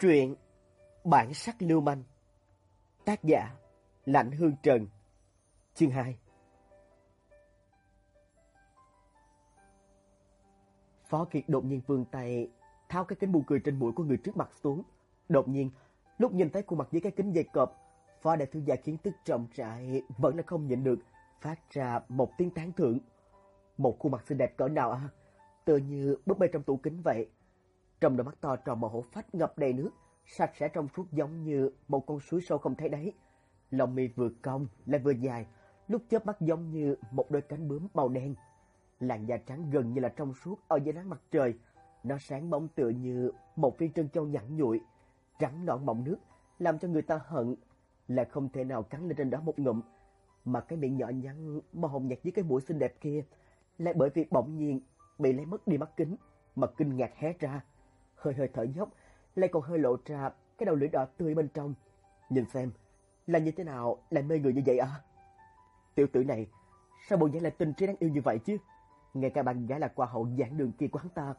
Truyện Bản sắc lưu manh Tác giả Lạnh Hương Trần Chương 2 Phó Kiệt đột nhiên vươn tay tháo cái kính buồn cười trên mũi của người trước mặt xuống. Đột nhiên, lúc nhìn thấy khuôn mặt dưới cái kính dày cộp, Phó đại thư gia kiến thức trọng trại vẫn là không nhịn được, phát ra một tiếng tán thưởng. Một khuôn mặt xinh đẹp cỡ nào à? Tựa như búp bê trong tủ kính vậy. Trong đôi mắt to tròn màu hổ phách ngập đầy nước, sạch sẽ trong suốt giống như một con suối sâu không thấy đáy. Lông mi vừa cong lại vừa dài, lúc chớp mắt giống như một đôi cánh bướm màu đen. Làn da trắng gần như là trong suốt ở dưới nắng mặt trời, nó sáng bóng tựa như một viên trân châu nhẵn nhụi, trắng nõn mọng nước, làm cho người ta hận là không thể nào cắn lên trên đó một ngụm, mà cái miệng nhỏ nhắn màu hồng nhạt với cái mũi xinh đẹp kia lại bởi vì bỗng nhiên bị lấy mất đi mắt kính mà kinh ngạc hé ra, hơi hơi thở dốc, lại còn hơi lộ ra cái đầu lưỡi đỏ tươi bên trong. Nhìn xem, là như thế nào lại mê người như vậy à? Tiểu tử này, sao bộ dáng lại tình trí đáng yêu như vậy chứ? Ngay cả bạn gái là qua hậu giảng đường kia của hắn ta,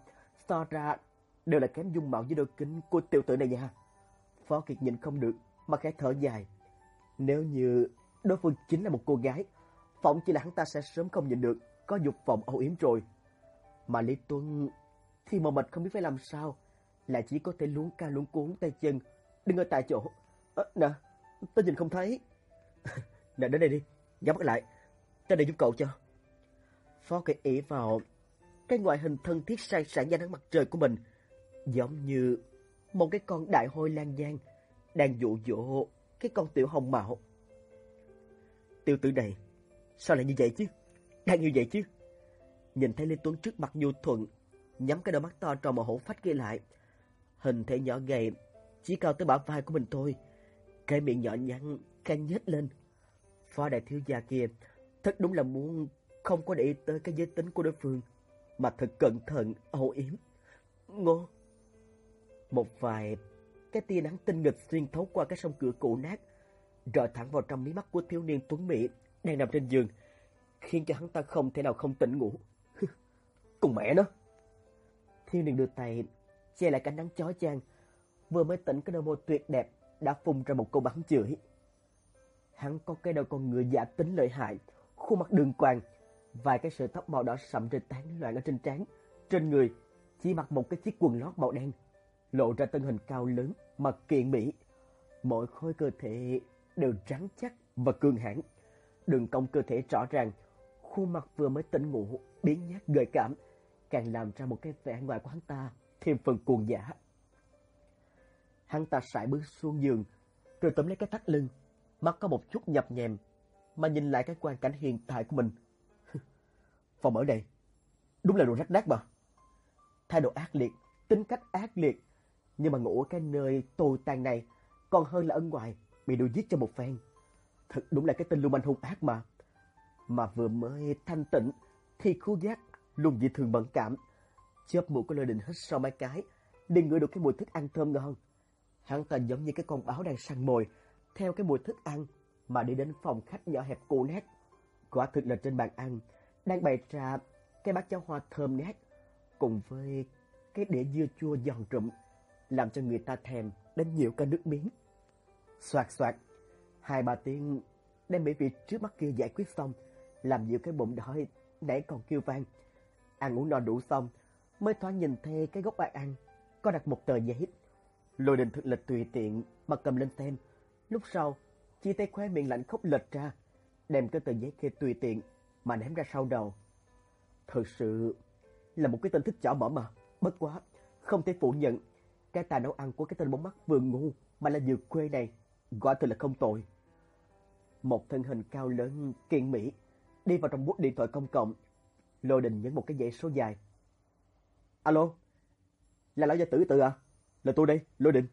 so ra đều là kém dung mạo với đôi kính của tiểu tử này nha. Phó Kiệt nhìn không được mà khẽ thở dài. Nếu như đối phương chính là một cô gái, phỏng chỉ là hắn ta sẽ sớm không nhìn được có dục vọng âu yếm rồi. Mà Lý Tuấn thì mờ mệt không biết phải làm sao, là chỉ có thể luống ca luống cuốn tay chân, đứng ở tại chỗ. À, nè, tôi nhìn không thấy. nè, đến đây đi, nhắm mắt lại, ta đây giúp cậu cho. Phó Kiệt ý vào cái ngoại hình thân thiết sang sảng da nắng mặt trời của mình, giống như một cái con đại hôi lan giang đang dụ dỗ cái con tiểu hồng mạo. Tiêu tử này, sao lại như vậy chứ? Đang như vậy chứ? Nhìn thấy Lê Tuấn trước mặt nhu thuận, nhắm cái đôi mắt to tròn mà hổ phách kia lại. Hình thể nhỏ gầy, chỉ cao tới bả vai của mình thôi. Cái miệng nhỏ nhắn, khanh nhếch lên. Phó đại thiếu gia kia, thật đúng là muốn không có để ý tới cái giới tính của đối phương, mà thật cẩn thận, âu yếm. Ngô! Một vài cái tia nắng tinh nghịch xuyên thấu qua cái sông cửa cũ nát, rọi thẳng vào trong mí mắt của thiếu niên tuấn mỹ đang nằm trên giường, khiến cho hắn ta không thể nào không tỉnh ngủ. Cùng mẹ nó! Thiếu niên đưa tay che lại cánh nắng chói chang, vừa mới tỉnh cái đôi môi tuyệt đẹp đã phun ra một câu bắn chửi. Hắn có cái đầu con người giả tính lợi hại, khuôn mặt đường quàng, vài cái sợi tóc màu đỏ sậm trên tán loạn ở trên trán, trên người chỉ mặc một cái chiếc quần lót màu đen, lộ ra thân hình cao lớn mà kiện mỹ. Mỗi khối cơ thể đều rắn chắc và cường hãn, đường cong cơ thể rõ ràng, khuôn mặt vừa mới tỉnh ngủ, biến nhát gợi cảm, càng làm ra một cái vẻ ngoài của hắn ta thêm phần cuồng giả. Hắn ta sải bước xuống giường, rồi tóm lấy cái thắt lưng, mắt có một chút nhập nhèm, mà nhìn lại cái quan cảnh hiện tại của mình. Phòng ở đây, đúng là đồ rách nát mà. Thái độ ác liệt, tính cách ác liệt, nhưng mà ngủ ở cái nơi tồi tàn này còn hơn là ở ngoài bị đuổi giết cho một phen. Thật đúng là cái tên lưu manh hung ác mà. Mà vừa mới thanh tịnh thì khu giác luôn dị thường bận cảm. Chớp mũi của lôi đình hít sau mấy cái, liền ngửi được cái mùi thức ăn thơm ngon. Hắn ta giống như cái con báo đang săn mồi, theo cái mùi thức ăn mà đi đến phòng khách nhỏ hẹp cũ nát. Quả thực là trên bàn ăn, đang bày ra cái bát cháo hoa thơm nát, cùng với cái đĩa dưa chua giòn rụm, làm cho người ta thèm đến nhiều cả nước miếng. Soạt soạt, hai bà tiên đem mỹ vị trước mắt kia giải quyết xong, làm dịu cái bụng đói nãy còn kêu vang. Ăn uống no đủ xong, mới thoáng nhìn thấy cái gốc bàn ăn, có đặt một tờ giấy. Lôi đình thực lịch tùy tiện mà cầm lên xem. Lúc sau, chỉ tay khóe miệng lạnh khóc lệch ra, đem cái tờ giấy kia tùy tiện mà ném ra sau đầu. Thật sự là một cái tên thích chỏ mỏ mà, bất quá, không thể phủ nhận. Cái tài nấu ăn của cái tên bóng mắt vừa ngu mà là vừa quê này, gọi thật là không tội. Một thân hình cao lớn, kiện mỹ, đi vào trong bút điện thoại công cộng. Lôi đình nhấn một cái dãy số dài. Alo, là lão gia tử tự à? Là tôi đây, Lôi đình.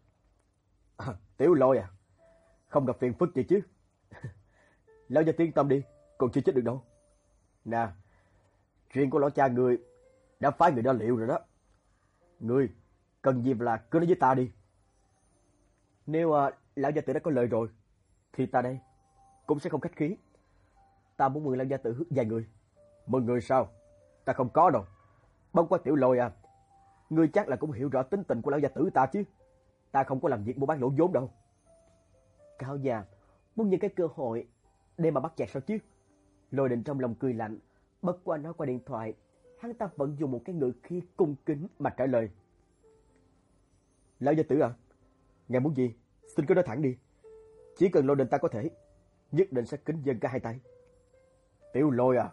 À, tiểu lôi à, không gặp phiền phức gì chứ. lão gia tiên tâm đi, còn chưa chết được đâu. Nè, chuyện của lão cha người đã phái người đó liệu rồi đó. Ngươi, cần gì là cứ nói với ta đi. Nếu à, lão gia tử đã có lời rồi, thì ta đây cũng sẽ không khách khí. Ta muốn mượn lão gia tử vài người. Mượn người sao? Ta không có đâu. Bông qua tiểu lôi à, ngươi chắc là cũng hiểu rõ tính tình của lão gia tử ta chứ. ta không có làm việc mua bán lỗ vốn đâu. Cao già muốn những cái cơ hội để mà bắt chẹt sao chứ? Lôi định trong lòng cười lạnh, bất qua nói qua điện thoại, hắn ta vẫn dùng một cái ngữ khí cung kính mà trả lời. Lão gia tử à, ngài muốn gì? Xin cứ nói thẳng đi. Chỉ cần lôi định ta có thể, nhất định sẽ kính dân cả hai tay. Tiểu lôi à,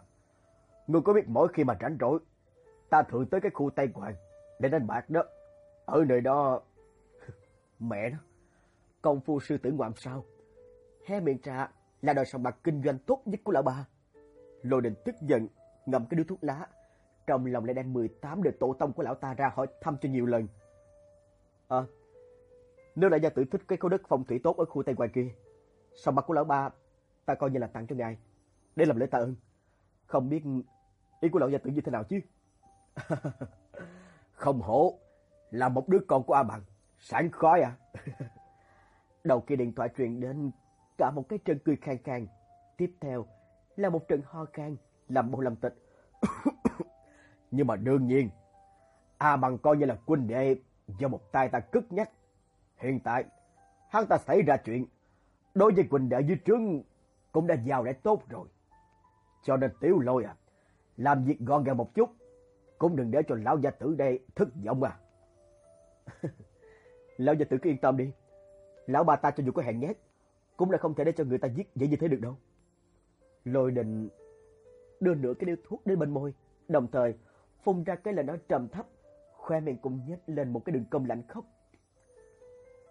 ngươi có biết mỗi khi mà rảnh rỗi, ta thường tới cái khu Tây Hoàng để đánh bạc đó. Ở nơi đó... Mẹ nó, công phu sư tử ngoạm sao? Hé miệng trà là đời sòng bạc kinh doanh tốt nhất của lão bà. Lôi đình tức giận, ngậm cái đứa thuốc lá. Trong lòng lại đem 18 đời tổ tông của lão ta ra hỏi thăm cho nhiều lần. Ờ, nếu đại gia tử thích cái khối đất phong thủy tốt ở khu Tây Ngoài kia, sòng bạc của lão ba ta coi như là tặng cho ngài, để làm lễ tạ ơn. Không biết ý của lão gia tử như thế nào chứ? Không hổ, là một đứa con của A Bằng, sẵn khói à. Đầu kia điện thoại truyền đến cả một cái trận cười khang khang. Tiếp theo là một trận ho khan, làm bộ làm tịch. Nhưng mà đương nhiên, A Bằng coi như là quân đệ do một tay ta cất nhắc. Hiện tại, hắn ta xảy ra chuyện, đối với quân đệ dưới trướng cũng đã giàu để tốt rồi. Cho nên tiểu lôi à, làm việc gọn gàng một chút, cũng đừng để cho lão gia tử đây thất vọng à. lão gia tử cứ yên tâm đi, lão bà ta cho dù có hẹn nhát, cũng là không thể để cho người ta giết dễ như thế được đâu. Lôi đình đưa nửa cái điếu thuốc đến bên môi, đồng thời phun ra cái lời nói trầm thấp, khoe miệng cũng nhếch lên một cái đường cong lạnh khốc.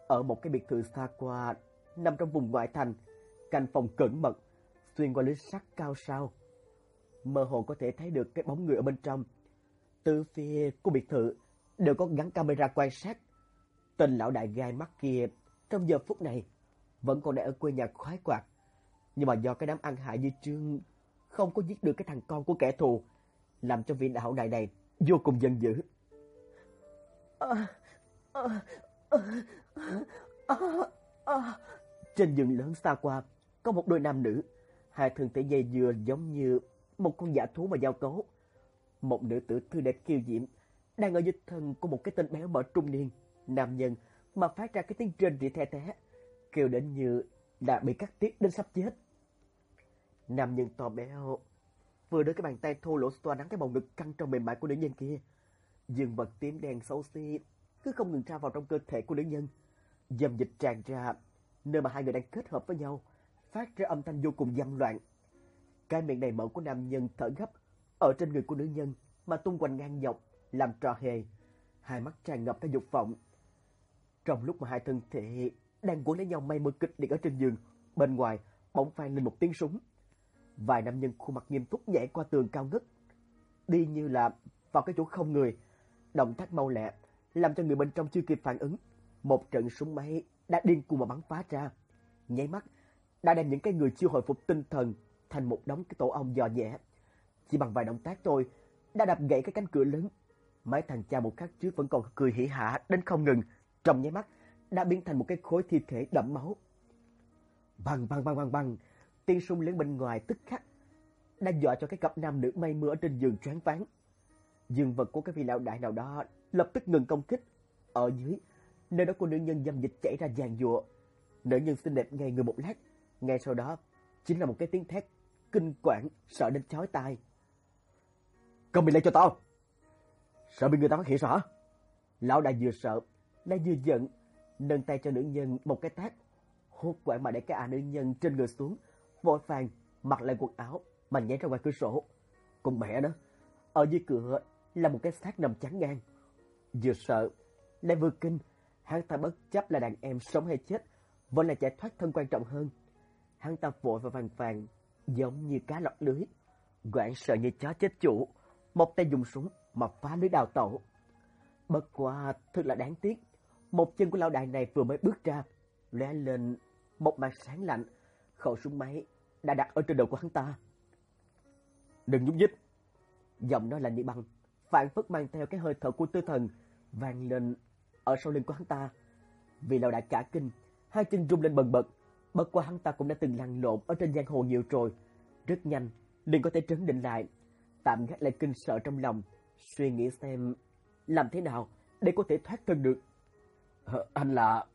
Ở một cái biệt thự xa qua, nằm trong vùng ngoại thành, căn phòng cẩn mật, xuyên qua lưới sắt cao sao. Mơ hồ có thể thấy được cái bóng người ở bên trong. Từ phía của biệt thự đều có gắn camera quan sát. Tên lão đại gai mắt kia trong giờ phút này vẫn còn đang ở quê nhà khoái quạt. Nhưng mà do cái đám ăn hại như Trương không có giết được cái thằng con của kẻ thù, làm cho vị đạo đại này vô cùng giận dữ. Trên rừng lớn xa qua, có một đôi nam nữ, hai thân thể dây dừa giống như một con giả thú mà giao cấu. Một nữ tử thư đẹp kiêu diễm, đang ở dưới thân của một cái tên béo mỡ trung niên, nam nhân mà phát ra cái tiếng rên rỉ the thé, kêu đến như đã bị cắt tiết đến sắp chết. Nam nhân to béo vừa đưa cái bàn tay thô lỗ xoa nắng cái bồng ngực căng trong mềm mại của nữ nhân kia. Dương vật tím đen xấu xí cứ không ngừng ra vào trong cơ thể của nữ nhân. Dầm dịch tràn ra, nơi mà hai người đang kết hợp với nhau, phát ra âm thanh vô cùng dâm loạn. Cái miệng đầy mỡ của nam nhân thở gấp ở trên người của nữ nhân mà tung quanh ngang dọc, làm trò hề. Hai mắt tràn ngập cái dục vọng. Trong lúc mà hai thân thể đang cuốn lấy nhau mây mưa kịch liệt ở trên giường, bên ngoài bỗng vang lên một tiếng súng. Vài nam nhân khuôn mặt nghiêm túc nhảy qua tường cao ngất, đi như là vào cái chỗ không người, động tác mau lẹ, làm cho người bên trong chưa kịp phản ứng, một trận súng máy đã điên cuồng mà bắn phá ra. Nháy mắt đã đem những cái người chưa hồi phục tinh thần thành một đống cái tổ ong dò dẻ. Chỉ bằng vài động tác thôi đã đập gãy cái cánh cửa lớn. Mấy thằng cha một khắc trước vẫn còn cười hỉ hả đến không ngừng, trong nháy mắt đã biến thành một cái khối thi thể đẫm máu. bằng bằng bằng bằng bằng, tiếng súng lớn bên ngoài tức khắc đã dọa cho cái cặp nam nữ mây mưa ở trên giường choáng váng. Dương vật của cái vị lão đại nào đó lập tức ngừng công kích. Ở dưới, nơi đó cô nữ nhân dâm dịch chảy ra giàn giụa. Nữ nhân xinh đẹp ngay người một lát, ngay sau đó chính là một cái tiếng thét kinh quản sợ đến chói tai. Cầm mình lại cho tao. Sợ bị người ta phát hiện sao hả? Lão đại vừa sợ, lại vừa giận, nâng tay cho nữ nhân một cái tát, hốt quảng mà để cái à nữ nhân trên người xuống, vội vàng mặc lại quần áo mà nhảy ra ngoài cửa sổ. Cùng mẹ đó, ở dưới cửa là một cái xác nằm chắn ngang. Vừa sợ, lại vừa kinh, hắn ta bất chấp là đàn em sống hay chết, vẫn là chạy thoát thân quan trọng hơn. Hắn ta vội và vàng vàng, giống như cá lọt lưới, quảng sợ như chó chết chủ, một tay dùng súng mà phá lưới đào tẩu. Bất quá thật là đáng tiếc, một chân của lão đại này vừa mới bước ra, lóe lên một màn sáng lạnh, khẩu súng máy đã đặt ở trên đầu của hắn ta. Đừng nhúc nhích. Giọng nói lạnh như băng, phản phất mang theo cái hơi thở của tư thần vang lên ở sau lưng của hắn ta. Vì lão đại cả kinh, hai chân rung lên bần bật, bất quá hắn ta cũng đã từng lăn lộn ở trên giang hồ nhiều rồi, rất nhanh liền có thể trấn định lại, tạm gác lại kinh sợ trong lòng, suy nghĩ xem làm thế nào để có thể thoát thân được. Ờ, anh là...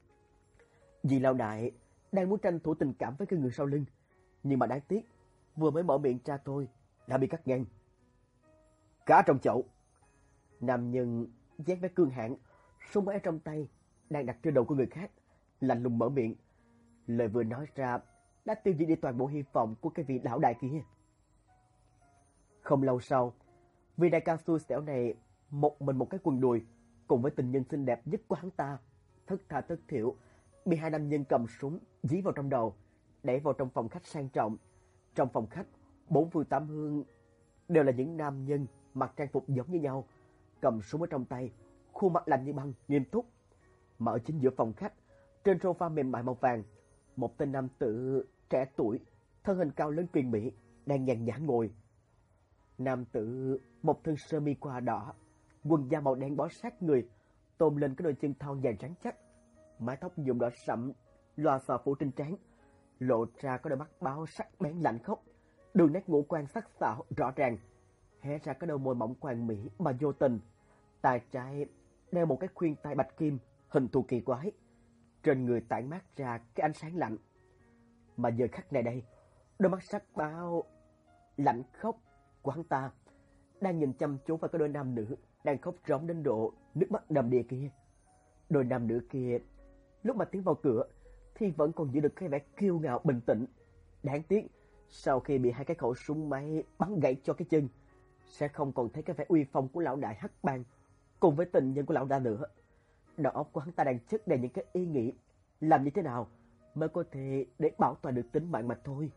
Dì lão đại đang muốn tranh thủ tình cảm với cái người sau lưng. Nhưng mà đáng tiếc, vừa mới mở miệng ra tôi đã bị cắt ngang. Cá trong chậu. Nam nhân giác với cương hãn, súng máy trong tay, đang đặt trên đầu của người khác, lạnh lùng mở miệng. Lời vừa nói ra đã tiêu diệt đi toàn bộ hy vọng của cái vị lão đại kia. Không lâu sau, vì đại ca xui xẻo này một mình một cái quần đùi cùng với tình nhân xinh đẹp nhất của hắn ta, thất tha thất thiểu, bị hai nam nhân cầm súng dí vào trong đầu, đẩy vào trong phòng khách sang trọng. Trong phòng khách, bốn phương tám hương đều là những nam nhân mặc trang phục giống như nhau, cầm súng ở trong tay, khuôn mặt lạnh như băng, nghiêm túc. Mà ở chính giữa phòng khách, trên sofa mềm mại màu vàng, một tên nam tử trẻ tuổi, thân hình cao lớn quyền mỹ, đang nhàn nhã ngồi. Nam tử một thân sơ mi qua đỏ, quần da màu đen bó sát người, tôn lên cái đôi chân thon dài rắn chắc, mái tóc nhuộm đỏ sậm loa xòa phủ trên trán, lộ ra có đôi mắt báo sắc bén lạnh khốc, đường nét ngũ quan sắc sảo rõ ràng, hé ra cái đôi môi mỏng quàng mỹ mà vô tình. Tài trái đeo một cái khuyên tai bạch kim, hình thù kỳ quái. Trên người tản mát ra cái ánh sáng lạnh. Mà giờ khắc này đây, đôi mắt sắc bao lạnh khốc của hắn ta đang nhìn chăm chú vào cái đôi nam nữ đang khóc rống đến độ nước mắt đầm đìa kia. Đôi nam nữ kia lúc mà tiến vào cửa thì vẫn còn giữ được cái vẻ kiêu ngạo bình tĩnh. Đáng tiếc, sau khi bị hai cái khẩu súng máy bắn gãy cho cái chân, sẽ không còn thấy cái vẻ uy phong của lão đại hắc bang cùng với tình nhân của lão đại nữa. Đầu óc của hắn ta đang chất đầy những cái ý nghĩ làm như thế nào mới có thể để bảo toàn được tính mạng mà thôi.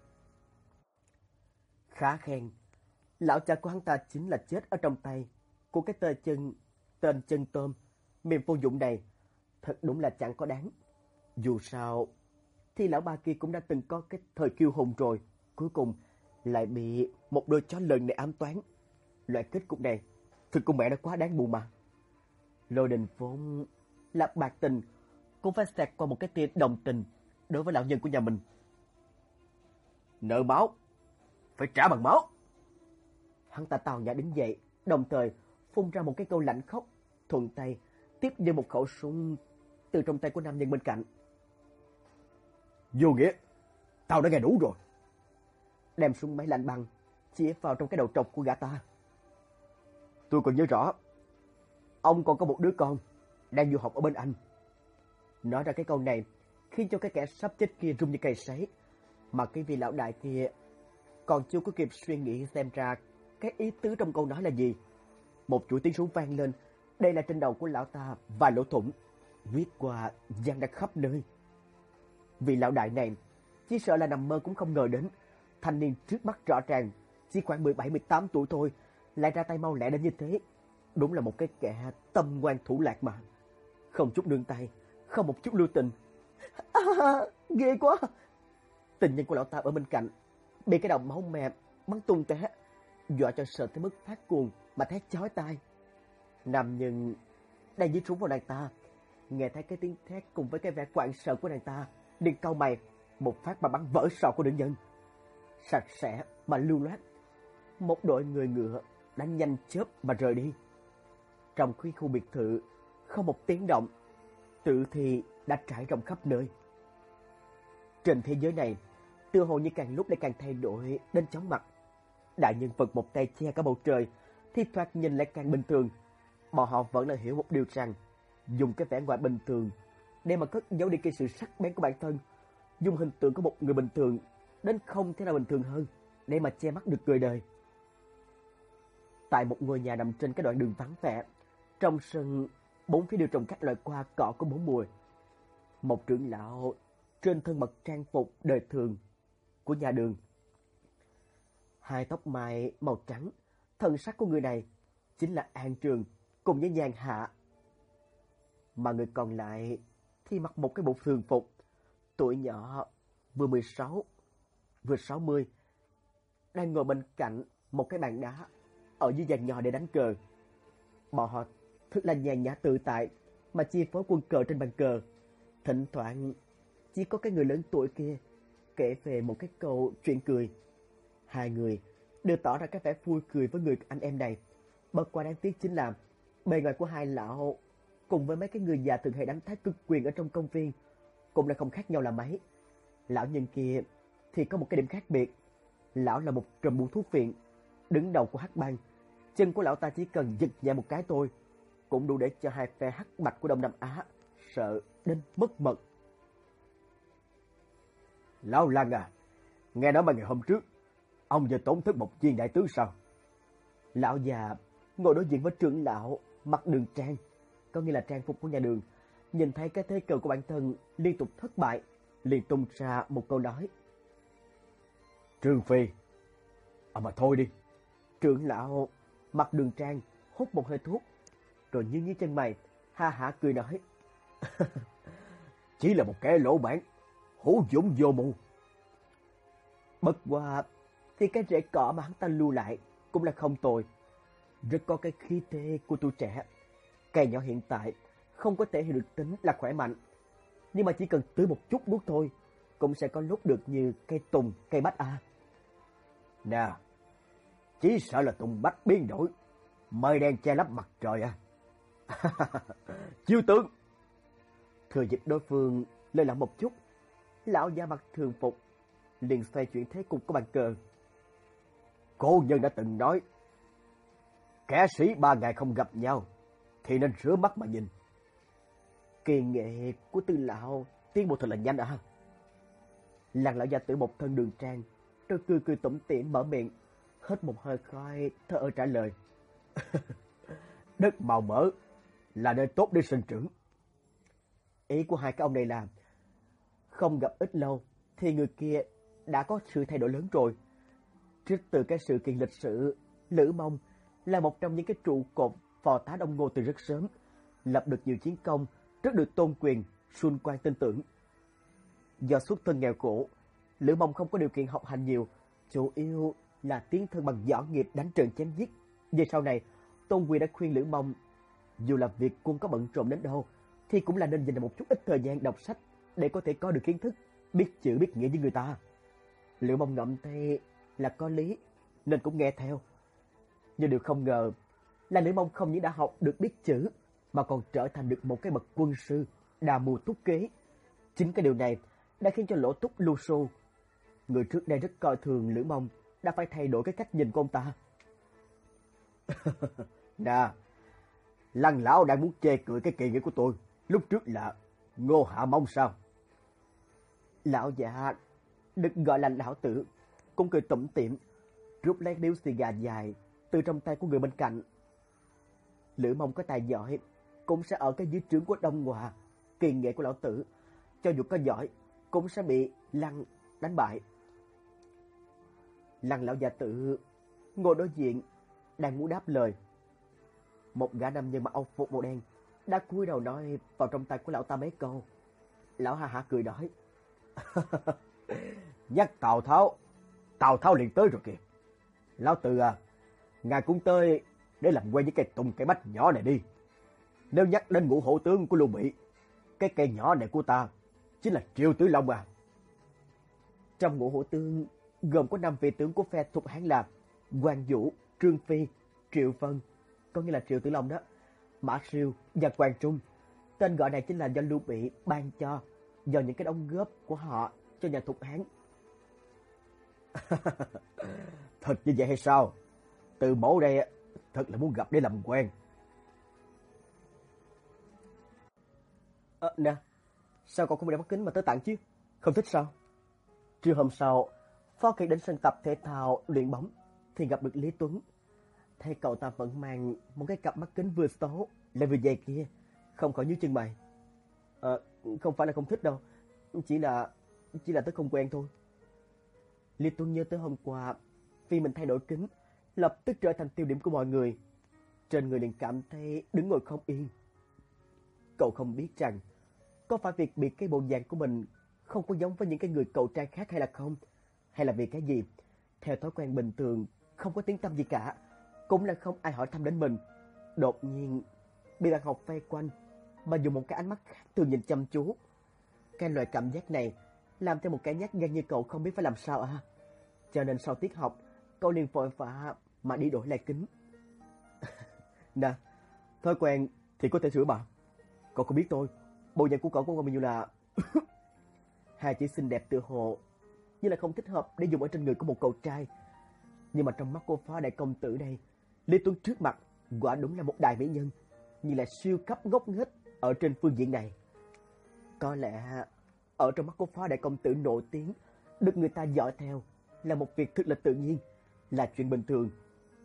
Khá khen, lão cha của hắn ta chính là chết ở trong tay của cái tên chân tên chân tôm mềm vô dụng này. Thật đúng là chẳng có đáng. Dù sao thì lão ba kia cũng đã từng có cái thời kiêu hùng rồi, cuối cùng lại bị một đôi chó lần này ám toán. Loại kết cục này, thực con mẹ đã quá đáng buồn mà. Lôi đình vốn là bạc tình, cũng phải xẹt qua một cái tia đồng tình đối với lão nhân của nhà mình. Nợ máu, phải trả bằng máu. Hắn ta tào nhã đứng dậy, đồng thời phun ra một cái câu lạnh khóc, thuận tay tiếp giơ một khẩu súng từ trong tay của nam nhân bên cạnh. Vô nghĩa, tao đã nghe đủ rồi. Đem súng máy lạnh băng, chĩa vào trong cái đầu trọc của gã ta. Tôi còn nhớ rõ, ông còn có một đứa con đang du học ở bên Anh. Nói ra cái câu này khiến cho cái kẻ sắp chết kia rung như cây sấy, mà cái vị lão đại kia còn chưa có kịp suy nghĩ xem ra cái ý tứ trong câu nói là gì. Một chuỗi tiếng súng vang lên, đây là trên đầu của lão ta và lỗ thủng, viết qua gian ra khắp nơi. vì lão đại này chỉ sợ là nằm mơ cũng không ngờ đến, thanh niên trước mắt rõ ràng, chỉ khoảng 17-18 tuổi thôi, lại ra tay mau lẹ đến như thế. Đúng là một cái kẻ tâm ngoan thủ lạc mà. Không chút nương tay, không một chút lưu tình. À, ghê quá! Tình nhân của lão ta ở bên cạnh, bị cái đầu máu mẹ bắn tung té, dọa cho sợ tới mức phát cuồng mà thét chói tai. Nam nhân đang dưới trúng vào nàng ta, nghe thấy cái tiếng thét cùng với cái vẻ quạng sợ của nàng ta, liền cau mày, một phát mà bắn vỡ sọ của nữ nhân. Sạch sẽ mà lưu loát, một đội người ngựa đã nhanh chớp mà rời đi. Trong khi khu biệt thự, không một tiếng động, tự thì đã trải rộng khắp nơi. Trên thế giới này, tựa hồ như càng lúc lại càng thay đổi đến chóng mặt. Đại nhân vật một tay che cả bầu trời, thì thoạt nhìn lại càng bình thường. Bọn họ vẫn là hiểu một điều rằng, dùng cái vẻ ngoài bình thường để mà cất giấu đi cái sự sắc bén của bản thân, dùng hình tượng của một người bình thường đến không thể nào bình thường hơn để mà che mắt được người đời. Tại một ngôi nhà nằm trên cái đoạn đường vắng vẻ, trong sân bốn phía đều trồng các loại hoa cỏ của bốn mùa. Một trưởng lão trên thân mặc trang phục đời thường của nhà đường. Hai tóc mai màu trắng, thân sắc của người này chính là An Trường cùng với Nhàn Hạ. Mà người còn lại thì mặc một cái bộ thường phục, tuổi nhỏ vừa 16, vừa 60, đang ngồi bên cạnh một cái bàn đá ở dưới dàn nhỏ để đánh cờ. Bọn họ thật là nhàn nhã tự tại mà chi phối quân cờ trên bàn cờ. Thỉnh thoảng chỉ có cái người lớn tuổi kia kể về một cái câu chuyện cười. Hai người đều tỏ ra cái vẻ vui cười với người anh em này. Bất qua đáng tiếc chính là bề ngoài của hai lão cùng với mấy cái người già thường hay đánh thái cực quyền ở trong công viên, cũng là không khác nhau là mấy. Lão nhân kia thì có một cái điểm khác biệt. Lão là một trùm buôn thuốc phiện, đứng đầu của hắc bang. Chân của lão ta chỉ cần giật nhẹ một cái thôi, cũng đủ để cho hai phe hắc bạch của Đông Nam Á sợ đến mất mật. Lão Lan à, nghe nói mà ngày hôm trước, ông vừa tổn thất một viên đại tướng sao? Lão già ngồi đối diện với trưởng lão mặc đường trang, có nghĩa là trang phục của nhà đường, nhìn thấy cái thế cờ của bản thân liên tục thất bại, liền tung ra một câu nói. Trương Phi, à mà thôi đi. Trưởng lão mặc đường trang hút một hơi thuốc, rồi như như chân mày, ha hả cười nói. Chỉ là một kẻ lỗ bản, hữu dũng vô mưu. Bất quá thì cái rễ cỏ mà hắn ta lưu lại cũng là không tồi. Rất có cái khí thế của tuổi trẻ. Cây nhỏ hiện tại không có thể hiểu được tính là khỏe mạnh. Nhưng mà chỉ cần tưới một chút nước thôi, cũng sẽ có lúc được như cây tùng, cây bách a. Nè, chỉ sợ là tùng bách biến đổi, mây đen che lấp mặt trời à. Chiêu tướng! Thừa dịp đối phương lơi lặng một chút, lão già mặt thường phục, liền xoay chuyển thế cục của bàn cờ. Cô nhân đã từng nói, kẻ sĩ ba ngày không gặp nhau, thì nên rửa mắt mà nhìn. Kỳ nghệ của tư lão tiến bộ thật là nhanh à. Làng lão già tử một thân đường trang, rồi cười cười tủm tỉm mở miệng, hết một hơi khói, thở ơ trả lời. Đất màu mỡ là nơi tốt để sinh trưởng. Ý của hai cái ông này là không gặp ít lâu thì người kia đã có sự thay đổi lớn rồi. Trích từ cái sự kiện lịch sử, Lữ Mông là một trong những cái trụ cột phò tá Đông Ngô từ rất sớm, lập được nhiều chiến công, rất được tôn quyền, xuân quan tin tưởng. Do xuất thân nghèo khổ, Lữ Mông không có điều kiện học hành nhiều, chủ yếu là tiến thân bằng võ nghiệp đánh trận chém giết. Về sau này, Tôn Quyền đã khuyên Lữ Mông, dù là việc quân có bận rộn đến đâu, thì cũng là nên dành một chút ít thời gian đọc sách để có thể có được kiến thức, biết chữ biết nghĩa với người ta. Lữ Mông ngậm tay là có lý, nên cũng nghe theo. Nhưng điều không ngờ là Lữ Mông không những đã học được biết chữ, mà còn trở thành được một cái bậc quân sư, đa mưu túc kế. Chính cái điều này đã khiến cho lỗ túc lưu xô. Người trước đây rất coi thường Lữ Mông, đã phải thay đổi cái cách nhìn của ông ta. nè, lăng lão đang muốn chê cười cái kỳ nghĩa của tôi. Lúc trước là ngô hạ mông sao? Lão già, đừng gọi là lão tử, cũng cười tủm tỉm, rút lấy điếu xì gà dài từ trong tay của người bên cạnh. Lữ mông có tài giỏi, cũng sẽ ở cái dưới trướng của Đông Hòa, kỳ nghệ của lão tử. Cho dù có giỏi, cũng sẽ bị lăng đánh bại. Lăng lão già tử ngồi đối diện, đang muốn đáp lời. Một gã nam nhân mặc âu phục màu đen đã cúi đầu nói vào trong tay của lão ta mấy câu. Lão ha hả cười nói. Nhắc Tào Tháo, Tào Tháo liền tới rồi kìa. Lão Từ à, ngài cũng tới để làm quen với cây tùng cây bách nhỏ này đi. Nếu nhắc đến ngũ hổ tướng của Lưu Bị, cái cây nhỏ này của ta chính là Triệu Tử Long à. Trong ngũ hổ tướng gồm có năm vị tướng của phe thuộc Hán là Hoàng Vũ, Trương Phi, Triệu Vân, có nghĩa là Triệu Tử Long đó, Mã Siêu và Quang Trung. Tên gọi này chính là do Lưu Bị ban cho, do những cái đóng góp của họ cho nhà thuộc Hán. thật như vậy hay sao? Từ mẫu đây thật là muốn gặp để làm quen. À, nè, sao cậu không đeo mắt kính mà tới tặng chứ? Không thích sao? Trưa hôm sau, Phó Kỳ đến sân tập thể thao luyện bóng thì gặp được Lý Tuấn. Thấy cậu ta vẫn mang một cái cặp mắt kính vừa xấu lại vừa dày kia, không khỏi nhíu chân mày. À, không phải là không thích đâu, chỉ là chỉ là tớ không quen thôi. Lý Tuấn nhớ tới hôm qua, vì mình thay đổi kính, lập tức trở thành tiêu điểm của mọi người. Trên người liền cảm thấy đứng ngồi không yên. Cậu không biết rằng, có phải việc bị cái bộ dạng của mình không có giống với những cái người cậu trai khác hay là không? Hay là vì cái gì? Theo thói quen bình thường, không có tiếng tâm gì cả, cũng là không ai hỏi thăm đến mình. Đột nhiên, bị bạn học vây quanh, mà dùng một cái ánh mắt khác thường nhìn chăm chú. Cái loại cảm giác này làm cho một cái nhát gan như cậu không biết phải làm sao à. Cho nên sau tiết học, cậu liền vội vã mà đi đổi lại kính. nè, thói quen thì có thể sửa mà. Cậu có biết tôi, bộ dạng của cậu cũng không bao nhiêu là... Hai chữ xinh đẹp tự hồ, như là không thích hợp để dùng ở trên người của một cậu trai. Nhưng mà trong mắt cô phó đại công tử đây, Lý Tuấn trước mặt quả đúng là một đại mỹ nhân, như là siêu cấp ngốc nghếch ở trên phương diện này. Có lẽ ở trong mắt của phó đại công tử nổi tiếng, được người ta dõi theo là một việc thực là tự nhiên, là chuyện bình thường.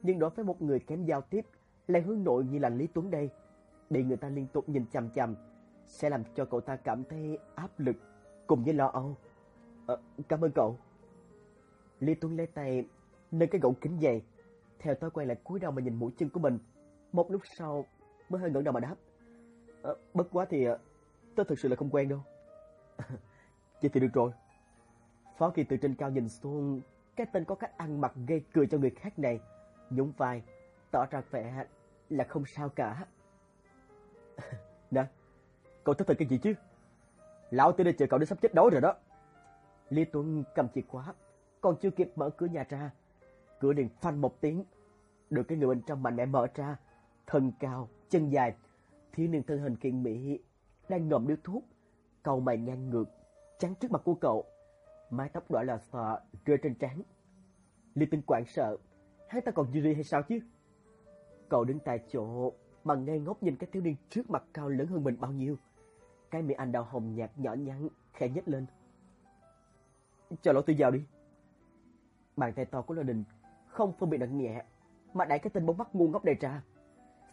Nhưng đối với một người kém giao tiếp, lại hướng nội như là Lý Tuấn đây, bị người ta liên tục nhìn chằm chằm, sẽ làm cho cậu ta cảm thấy áp lực cùng với lo âu. À, cảm ơn cậu. Lý Tuấn lấy tay nâng cái gọng kính dày, theo thói quen lại cúi đầu mà nhìn mũi chân của mình. Một lúc sau mới hơi ngẩng đầu mà đáp. À, bất quá thì ờ, tôi thực sự là không quen đâu. Vậy thì được rồi. Phó Kỳ từ trên cao nhìn xuống, cái tên có cách ăn mặc gây cười cho người khác này, nhún vai, tỏ ra vẻ là không sao cả. Nè, cậu thích thật cái gì chứ? Lão tới đã chờ cậu đến sắp chết đói rồi đó. Lý Tuấn cầm chìa khóa, còn chưa kịp mở cửa nhà ra. Cửa liền phanh một tiếng, được cái người bên trong mạnh mẽ mở ra. Thân cao, chân dài, thiếu niên thân hình kiện mỹ, đang ngậm điếu thuốc, cầu mày ngang ngược, chắn trước mặt của cậu. Mái tóc đỏ là sọ rơi trên trán. Lý Tinh quảng sợ, hắn ta còn Yuri hay sao chứ? Cậu đứng tại chỗ mà ngây ngốc nhìn cái thiếu niên trước mặt cao lớn hơn mình bao nhiêu. Cái miệng anh đào hồng nhạt nhỏ nhắn khẽ nhếch lên. Cho lão tư vào đi. Bàn tay to của Lô Đình không phân biệt nặng nhẹ, mà đẩy cái tên bóng mắt ngu ngốc này ra.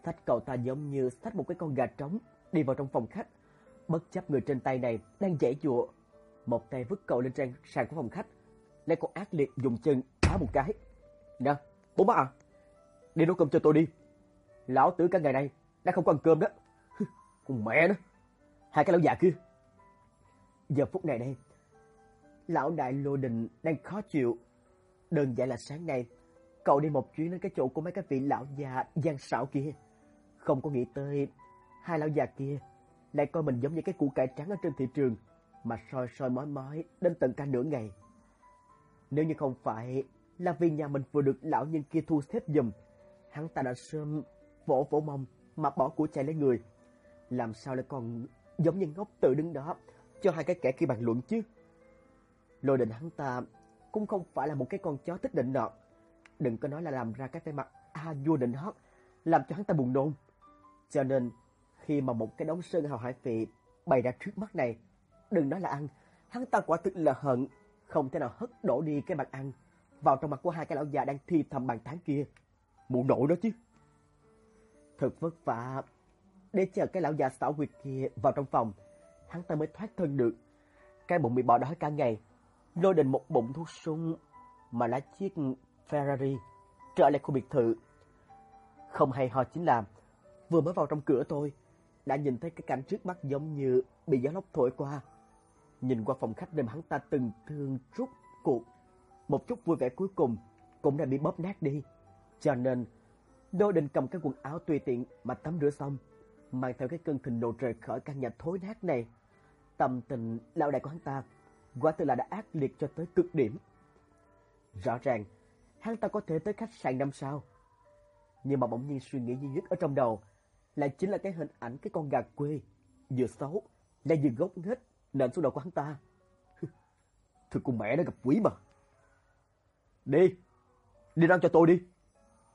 Sách cậu ta giống như sách một cái con gà trống đi vào trong phòng khách, bất chấp người trên tay này đang dãy dụa. Một tay vứt cậu lên trang sàn của phòng khách, lại còn ác liệt dùng chân đá một cái. Nè, bố má à, đi nấu cơm cho tôi đi. Lão tử cả ngày nay đã không có ăn cơm đó. Con mẹ nó, hai cái lão già kia. Giờ phút này đây, lão đại Lô Đình đang khó chịu. Đơn giản là sáng nay, cậu đi một chuyến đến cái chỗ của mấy cái vị lão già gian xảo kia. Không có nghĩ tới hai lão già kia lại coi mình giống như cái củ cải trắng ở trên thị trường mà soi soi mói mói đến tận cả nửa ngày. Nếu như không phải là vì nhà mình vừa được lão nhân kia thu xếp giùm, hắn ta đã sớm vỗ vỗ mông mà bỏ của chạy lấy người. Làm sao lại còn giống như ngốc tự đứng đó cho hai cái kẻ kia bàn luận chứ? Lôi định hắn ta cũng không phải là một cái con chó thích định nọt. Đừng có nói là làm ra cái vẻ mặt a vua định hót, làm cho hắn ta buồn nôn. Cho nên, khi mà một cái đống sơn hào hải vị bày ra trước mắt này, đừng nói là ăn, hắn ta quả thực là hận, không thể nào hất đổ đi cái bàn ăn vào trong mặt của hai cái lão già đang thi thầm bàn tán kia. Mụ nổi đó chứ. Thật vất vả để chờ cái lão già xảo quyệt kia vào trong phòng, hắn ta mới thoát thân được. Cái bụng bị bỏ đói cả ngày, lôi đình một bụng thuốc súng mà lái chiếc Ferrari trở lại khu biệt thự. Không hay ho chính là vừa mới vào trong cửa tôi đã nhìn thấy cái cảnh trước mắt giống như bị gió lốc thổi qua. Nhìn qua phòng khách đêm hắn ta từng thương rút cuộc, một chút vui vẻ cuối cùng cũng đã bị bóp nát đi. Cho nên, Đô định cầm cái quần áo tùy tiện mà tắm rửa xong, mang theo cái cơn thịnh nộ rời khỏi căn nhà thối nát này. Tâm tình lão đại của hắn ta quả thực là đã ác liệt cho tới cực điểm. Rõ ràng, hắn ta có thể tới khách sạn năm sao. Nhưng mà bỗng nhiên suy nghĩ duy nhất ở trong đầu lại chính là cái hình ảnh cái con gà quê, vừa xấu, lại vừa gốc nghếch nện xuống đầu của hắn ta. Thực con mẹ nó gặp quỷ mà. Đi, đi ra cho tôi đi.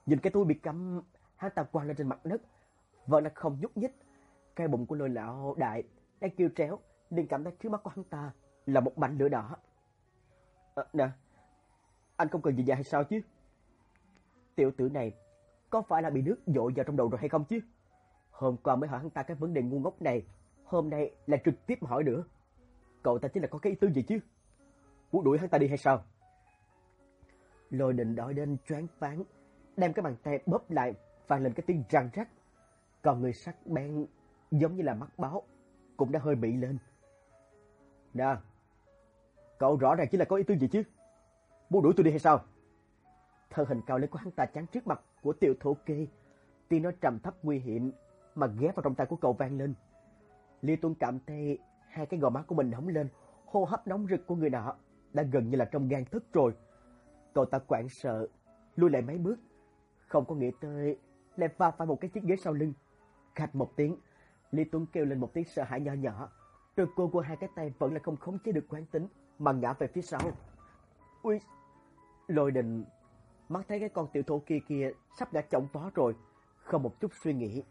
Nhìn cái túi bị cắm, hắn ta quăng lên trên mặt đất, vẫn là không nhúc nhích. Cái bụng của lôi lão đại đang kêu tréo, liền cảm thấy trước mắt của hắn ta là một mảnh lửa đỏ. À, nè, anh không cần gì dài hay sao chứ? Tiểu tử này có phải là bị nước dội vào trong đầu rồi hay không chứ? Hôm qua mới hỏi hắn ta cái vấn đề ngu ngốc này, hôm nay là trực tiếp hỏi nữa. Cậu ta chính là có cái ý tư gì chứ? Muốn đuổi hắn ta đi hay sao? Lôi định đói đến choáng váng, đem cái bàn tay bóp lại, vang lên cái tiếng răng rắc. Còn người sắc bén giống như là mắt báo, cũng đã hơi bị lên. Nè, cậu rõ ràng chỉ là có ý tư gì chứ? Muốn đuổi tôi đi hay sao? Thân hình cao lớn của hắn ta chắn trước mặt của tiểu thổ kê, tiếng nói trầm thấp nguy hiểm mà ghé vào trong tay của cậu vang lên. Lý Tuấn cảm thấy hai cái gò má của mình nóng lên, hô hấp nóng rực của người nọ đã gần như là trong gan thức rồi. Cậu ta quảng sợ, lùi lại mấy bước, không có nghĩ tới lại va phải một cái chiếc ghế sau lưng. Khạch một tiếng, Lý Tuấn kêu lên một tiếng sợ hãi nhỏ nhỏ, rồi cô của hai cái tay vẫn là không khống chế được quán tính, mà ngã về phía sau. Ui! Lôi đình mắt thấy cái con tiểu thổ kia kia sắp đã chổng vó rồi, không một chút suy nghĩ,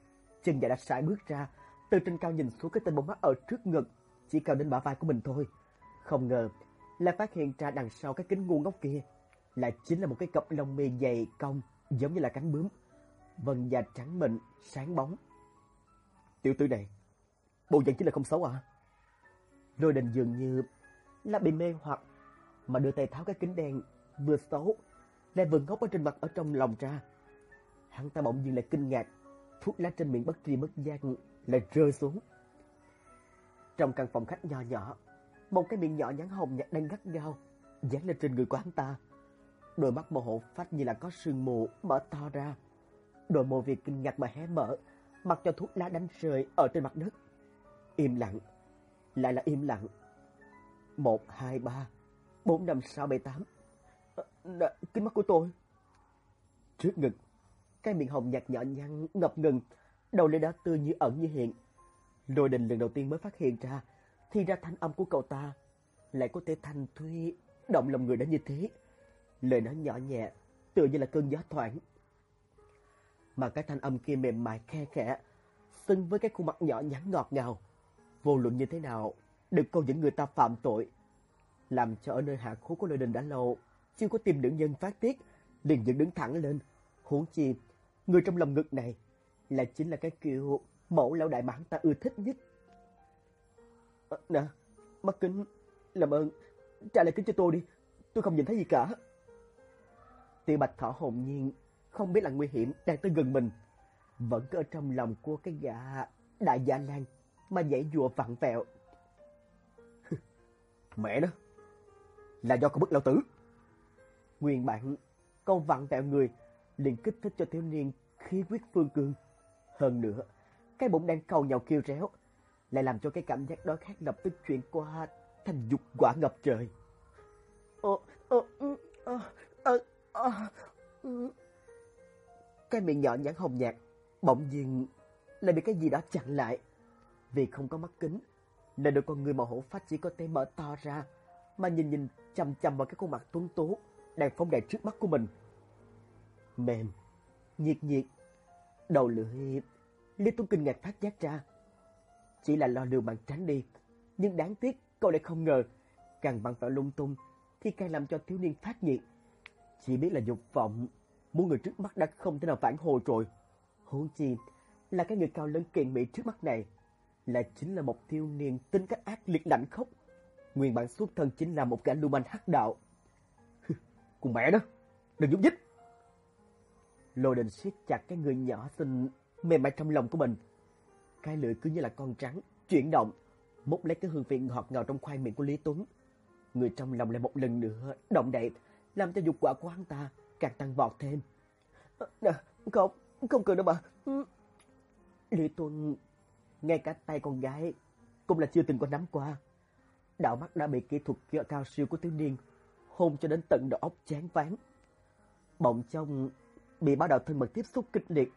chân dài đã sải bước ra, từ trên cao nhìn xuống cái tên bóng mắt ở trước ngực, chỉ cao đến bả vai của mình thôi. Không ngờ, lại phát hiện ra đằng sau cái kính ngu ngốc kia, lại chính là một cái cặp lông mi dày cong, giống như là cánh bướm, vân da trắng mịn, sáng bóng. Tiểu tử này, bộ dạng chính là không xấu à? Lôi đình dường như là bị mê hoặc, mà đưa tay tháo cái kính đen vừa xấu, lại vừa ngốc ở trên mặt ở trong lòng ra. Hắn ta bỗng dưng lại kinh ngạc, thuốc lá trên miệng bất tri bất giác lại rơi xuống. Trong căn phòng khách nhỏ nhỏ, một cái miệng nhỏ nhắn hồng nhạt đang gắt gao dán lên trên người của hắn ta. Đôi mắt mơ hồ phát như là có sương mù mở to ra. Đôi môi việt kinh ngạc mà hé mở, mặc cho thuốc lá đánh rơi ở trên mặt đất. Im lặng, lại là im lặng. Một, hai, ba, bốn, năm, sáu, bảy, tám. Ờ, Đã, kính mắt của tôi. Trước ngực, cái miệng hồng nhạt nhỏ nhăn ngập ngừng, đầu lưỡi đá tươi như ẩn như hiện. Lôi đình lần đầu tiên mới phát hiện ra, thì ra thanh âm của cậu ta lại có thể thanh thuy, động lòng người đến như thế. Lời nói nhỏ nhẹ, tựa như là cơn gió thoảng. Mà cái thanh âm kia mềm mại khe khẽ, xưng với cái khuôn mặt nhỏ nhắn ngọt ngào. Vô luận như thế nào, đừng câu dẫn người ta phạm tội. Làm cho ở nơi hạ khố của lôi đình đã lâu, chưa có tìm nữ nhân phát tiết, liền dựng đứng thẳng lên. Huống chi, người trong lòng ngực này là chính là cái kiểu mẫu lão đại mà hắn ta ưa thích nhất. À, nè, mắt kính, làm ơn, trả lại kính cho tôi đi, tôi không nhìn thấy gì cả. Tiểu bạch thỏ hồn nhiên, không biết là nguy hiểm đang tới gần mình. Vẫn ở trong lòng của cái gã đại gia lan mà dãy dùa vặn vẹo. Mẹ nó, là do có bức lão tử. Nguyên bản, câu vặn vẹo người liền kích thích cho thiếu niên khí huyết phương cương. Hơn nữa, cái bụng đang cầu nhau kêu réo, lại làm cho cái cảm giác đó khác lập tức chuyển qua thành dục quả ngập trời. Ờ, ờ, ừ, ờ, ờ, ờ, ừ. Cái miệng nhỏ nhắn hồng nhạt, bỗng nhiên lại bị cái gì đó chặn lại. Vì không có mắt kính, nên đôi con người màu hổ phách chỉ có thể mở to ra, mà nhìn nhìn chằm chằm vào cái khuôn mặt tuấn tú đang phóng đại trước mắt của mình. Mềm, nhiệt nhiệt, đầu lưỡi Lý Tuấn kinh ngạc phát giác ra. Chỉ là lo liều bằng tránh đi, nhưng đáng tiếc cậu lại không ngờ, càng bằng phải lung tung thì càng làm cho thiếu niên phát nhiệt. Chỉ biết là dục vọng, muốn người trước mắt đã không thể nào phản hồi rồi. Huống chi là cái người cao lớn kiện mỹ trước mắt này, là chính là một thiếu niên tính cách ác liệt lạnh khốc. Nguyên bản xuất thân chính là một gã lưu manh hắc đạo. Cùng mẹ đó, đừng giúp dích. Lôi đình siết chặt cái người nhỏ xinh mềm mại trong lòng của mình. Cái lưỡi cứ như là con trắng, chuyển động, múc lấy cái hương vị ngọt ngào trong khoai miệng của Lý Tuấn. Người trong lòng lại một lần nữa động đậy, làm cho dục quả của hắn ta càng tăng vọt thêm. À, nè, không, không cần đâu mà. Lý Tuấn, ngay cả tay con gái cũng là chưa từng có nắm qua. Đạo mắt đã bị kỹ thuật cao siêu của thiếu niên hôn cho đến tận đầu óc chán ván. Bỗng trong bị bắt đạo thân mật tiếp xúc kịch liệt,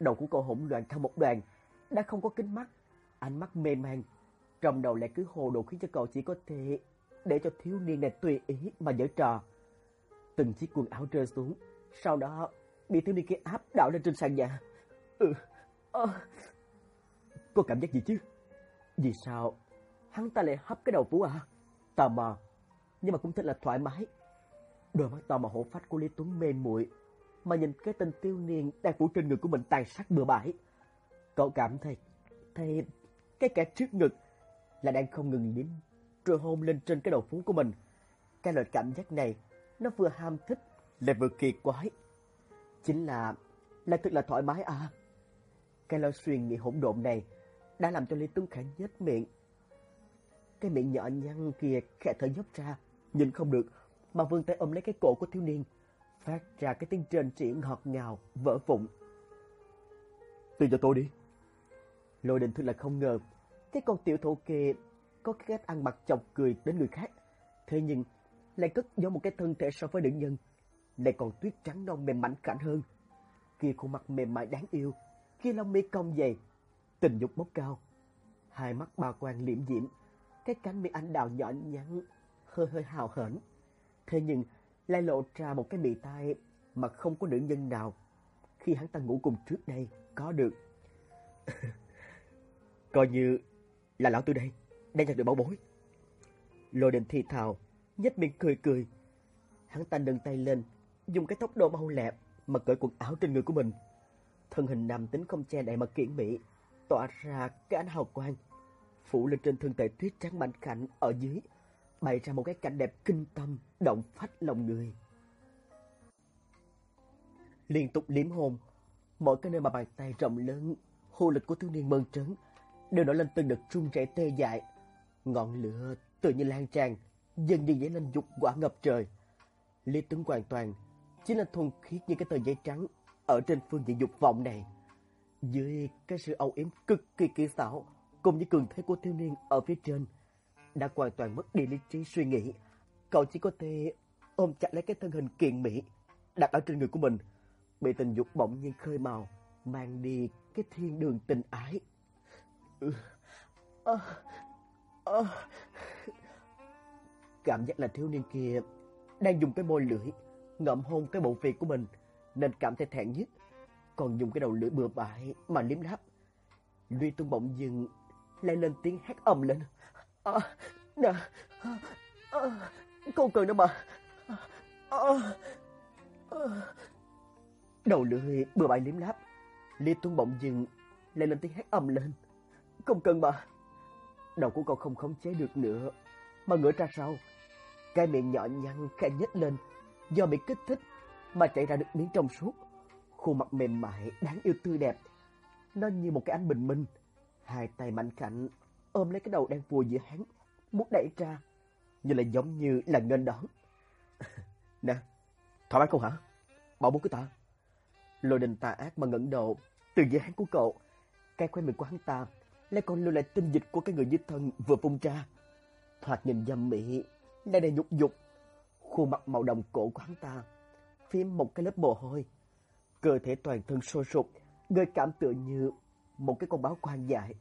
đầu của cô hỗn loạn thành một đoàn, đã không có kính mắt, ánh mắt mê man, trong đầu lại cứ hồ đồ khiến cho cậu chỉ có thể để cho thiếu niên này tùy ý mà giở trò. Từng chiếc quần áo rơi xuống, sau đó bị thiếu niên kia áp đảo lên trên sàn nhà. Ừ, à, có cảm giác gì chứ? Vì sao hắn ta lại hấp cái đầu Vũ à? Tò mò, nhưng mà cũng thật là thoải mái. Đôi mắt to mà hổ phách của Lý Tuấn mê muội mà nhìn cái tên tiêu niên đang phủ trên người của mình tàn sát bừa bãi. Cậu cảm thấy, thấy cái kẻ trước ngực là đang không ngừng liếm rồi hôn lên trên cái đầu phú của mình. Cái loại cảm giác này nó vừa ham thích lại vừa kỳ quái. Chính là là thật là thoải mái à. Cái loại suy nghĩ hỗn độn này đã làm cho Lý Tuấn Khải nhếch miệng. Cái miệng nhỏ nhăn kia khẽ thở nhấp ra, nhìn không được mà vươn tay ôm lấy cái cổ của thiếu niên phát ra cái tiếng trên triển ngọt ngào, vỡ vụn. Tin cho tôi đi. Lôi định thực là không ngờ, cái con tiểu thổ kia có cái cách ăn mặc chọc cười đến người khác. Thế nhưng, lại cất giấu một cái thân thể so với nữ nhân, lại còn tuyết trắng non mềm mảnh cảnh hơn. Kia khuôn mặt mềm mại đáng yêu, kia lông mi cong dày, tình dục bốc cao. Hai mắt bà quan liễm diễm, cái cánh miệng anh đào nhỏ nhắn, hơi hơi hào hển. Thế nhưng lại lộ ra một cái bì tai mà không có nữ nhân nào khi hắn ta ngủ cùng trước đây có được. Coi như là lão tư đây, đang nhận được bảo bối. Lôi đình thi thào, nhếch miệng cười cười. Hắn ta nâng tay lên, dùng cái tốc độ mau lẹ mà cởi quần áo trên người của mình. Thân hình nam tính không che đậy mà kiển mỹ, tỏa ra cái ánh hào quang, phủ lên trên thân thể tuyết trắng mảnh khảnh ở dưới, bày ra một cái cảnh đẹp kinh tâm, động phách lòng người. Liên tục liếm hôn, mỗi cái nơi mà bàn tay rộng lớn, hô lực của thiếu niên mơn trớn, đều nổi lên từng đợt trung rẩy tê dại. Ngọn lửa tự như lan tràn, dần dần dấy lên dục quả ngập trời. Lý Tuấn hoàn toàn chính là thuần khiết như cái tờ giấy trắng ở trên phương diện dục vọng này. Dưới cái sự âu yếm cực kỳ kỳ xảo, cùng với cường thế của thiếu niên ở phía trên, đã hoàn toàn mất đi lý trí suy nghĩ. Cậu chỉ có thể ôm chặt lấy cái thân hình kiện mỹ đặt ở trên người của mình, bị tình dục bỗng nhiên khơi màu, mang đi cái thiên đường tình ái. Ừ. À, à. Cảm giác là thiếu niên kia đang dùng cái môi lưỡi ngậm hôn cái bộ phì của mình nên cảm thấy thẹn nhất, còn dùng cái đầu lưỡi bừa bãi mà liếm láp. Luy Tuân bỗng dừng lại lên tiếng hét ầm lên. À, nè, ờ, à, con cần đâu mà. À, à. Đầu lưỡi bừa bãi liếm láp, Lý Tuấn bỗng dừng lại lên tiếng hét ầm lên. Không cần mà. Đầu của con không khống chế được nữa, mà ngửa ra sau. Cái miệng nhỏ nhăn khẽ nhếch lên, do bị kích thích mà chảy ra được miếng trong suốt. Khuôn mặt mềm mại, đáng yêu tươi đẹp. Nó như một cái ánh bình minh. Hai tay mạnh khảnh ôm lấy cái đầu đang vùi giữa hắn, muốn đẩy ra, nhưng lại giống như là nghênh đón. nè, thoải mái không hả? bỏ bố của ta. Lôi đình tà ác mà ngẩn đầu từ dưới hắn của cậu. Cái khoe miệng của hắn ta lại còn lưu lại tinh dịch của cái người dưới thân vừa phun ra. Thoạt nhìn dâm mỹ, lại đầy nhục dục. Khuôn mặt màu đồng cổ của hắn ta, phím một cái lớp mồ hôi. Cơ thể toàn thân sôi sục, gây cảm tựa như một cái con báo quan dại.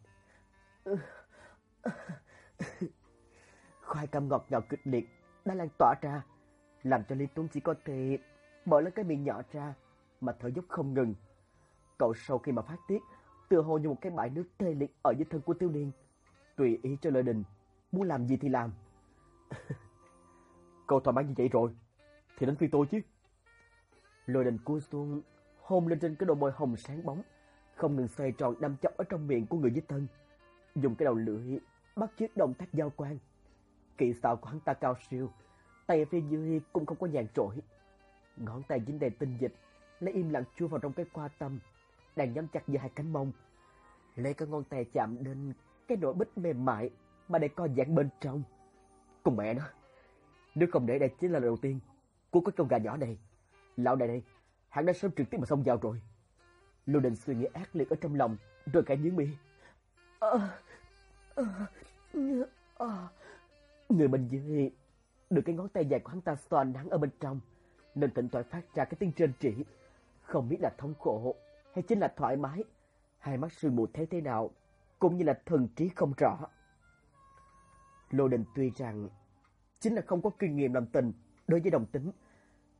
Khoai cam ngọt ngào kịch liệt đã lan tỏa ra, làm cho Lý Tuấn chỉ có thể mở lên cái miệng nhỏ ra mà thở dốc không ngừng. Cậu sau khi mà phát tiết, tựa hồ như một cái bãi nước tê liệt ở dưới thân của Tiêu Niên, tùy ý cho Lôi Đình, muốn làm gì thì làm. Cậu thoải mái như vậy rồi, thì đến phiên tôi chứ. Lôi Đình cúi xuống, hôn lên trên cái đôi môi hồng sáng bóng, không ngừng xoay tròn đâm chọc ở trong miệng của người dưới thân, dùng cái đầu lưỡi bắt chước động tác giao quan. Kỹ xảo của hắn ta cao siêu, tay ở phía dưới cũng không có nhàn trỗi. Ngón tay dính đầy tinh dịch, lấy im lặng chui vào trong cái qua tâm, đang nhắm chặt giữa hai cánh mông. Lấy cái ngón tay chạm đến cái nỗi bích mềm mại mà để co giãn bên trong. Cùng mẹ nó, nếu không để đây chính là lần đầu tiên của cái con gà nhỏ này, lão đại đây, hắn đã sớm trực tiếp mà xông vào rồi. Lưu Đình suy nghĩ ác liệt ở trong lòng, rồi cả nhướng mi. À. Người bên dưới được cái ngón tay dài của hắn ta xoa nắng ở bên trong, nên thỉnh thoảng phát ra cái tiếng trên trĩ. Không biết là thống khổ hay chính là thoải mái, hai mắt sương mù thấy thế nào, cũng như là thần trí không rõ. Lô Đình tuy rằng chính là không có kinh nghiệm làm tình đối với đồng tính,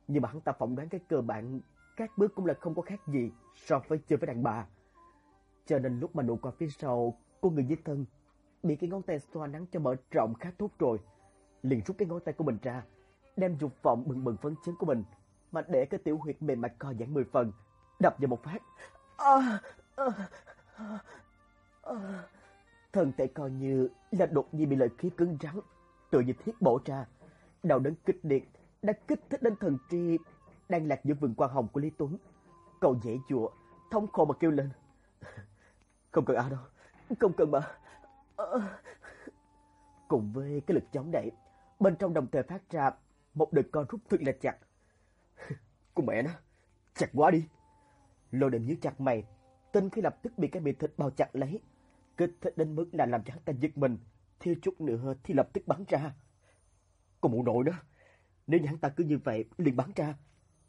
nhưng mà hắn ta phỏng đoán cái cơ bản các bước cũng là không có khác gì so với chơi với đàn bà. Cho nên lúc mà nụ qua phía sau của người dưới thân bị cái ngón tay xoa nắng cho mở rộng khá tốt rồi, liền rút cái ngón tay của mình ra, đem dục vọng bừng bừng phấn chấn của mình mà để cái tiểu huyệt mềm mại co giãn mười phần, đập vào một phát. À, à, à, à. Thân thể coi như là đột nhiên bị lợi khí cứng rắn, tự như thiết bổ ra, đau đớn kịch liệt đã kích thích đến thần tri đang lạc giữa vườn quan hồng của Lý Tuấn. Cậu dễ dụa, thống khổ mà kêu lên. Không cần ai đâu, không cần mà. Cùng với cái lực chống đẩy, bên trong đồng thời phát ra một đợt con rút thật là chặt. Con mẹ nó, chặt quá đi. Lô định nhíu chặt mày, tên khi lập tức bị cái miệng thịt bao chặt lấy. Kích thích đến mức là làm cho hắn ta giật mình, thiếu chút nữa thì lập tức bắn ra. Còn mụ nội đó, nếu như hắn ta cứ như vậy liền bắn ra,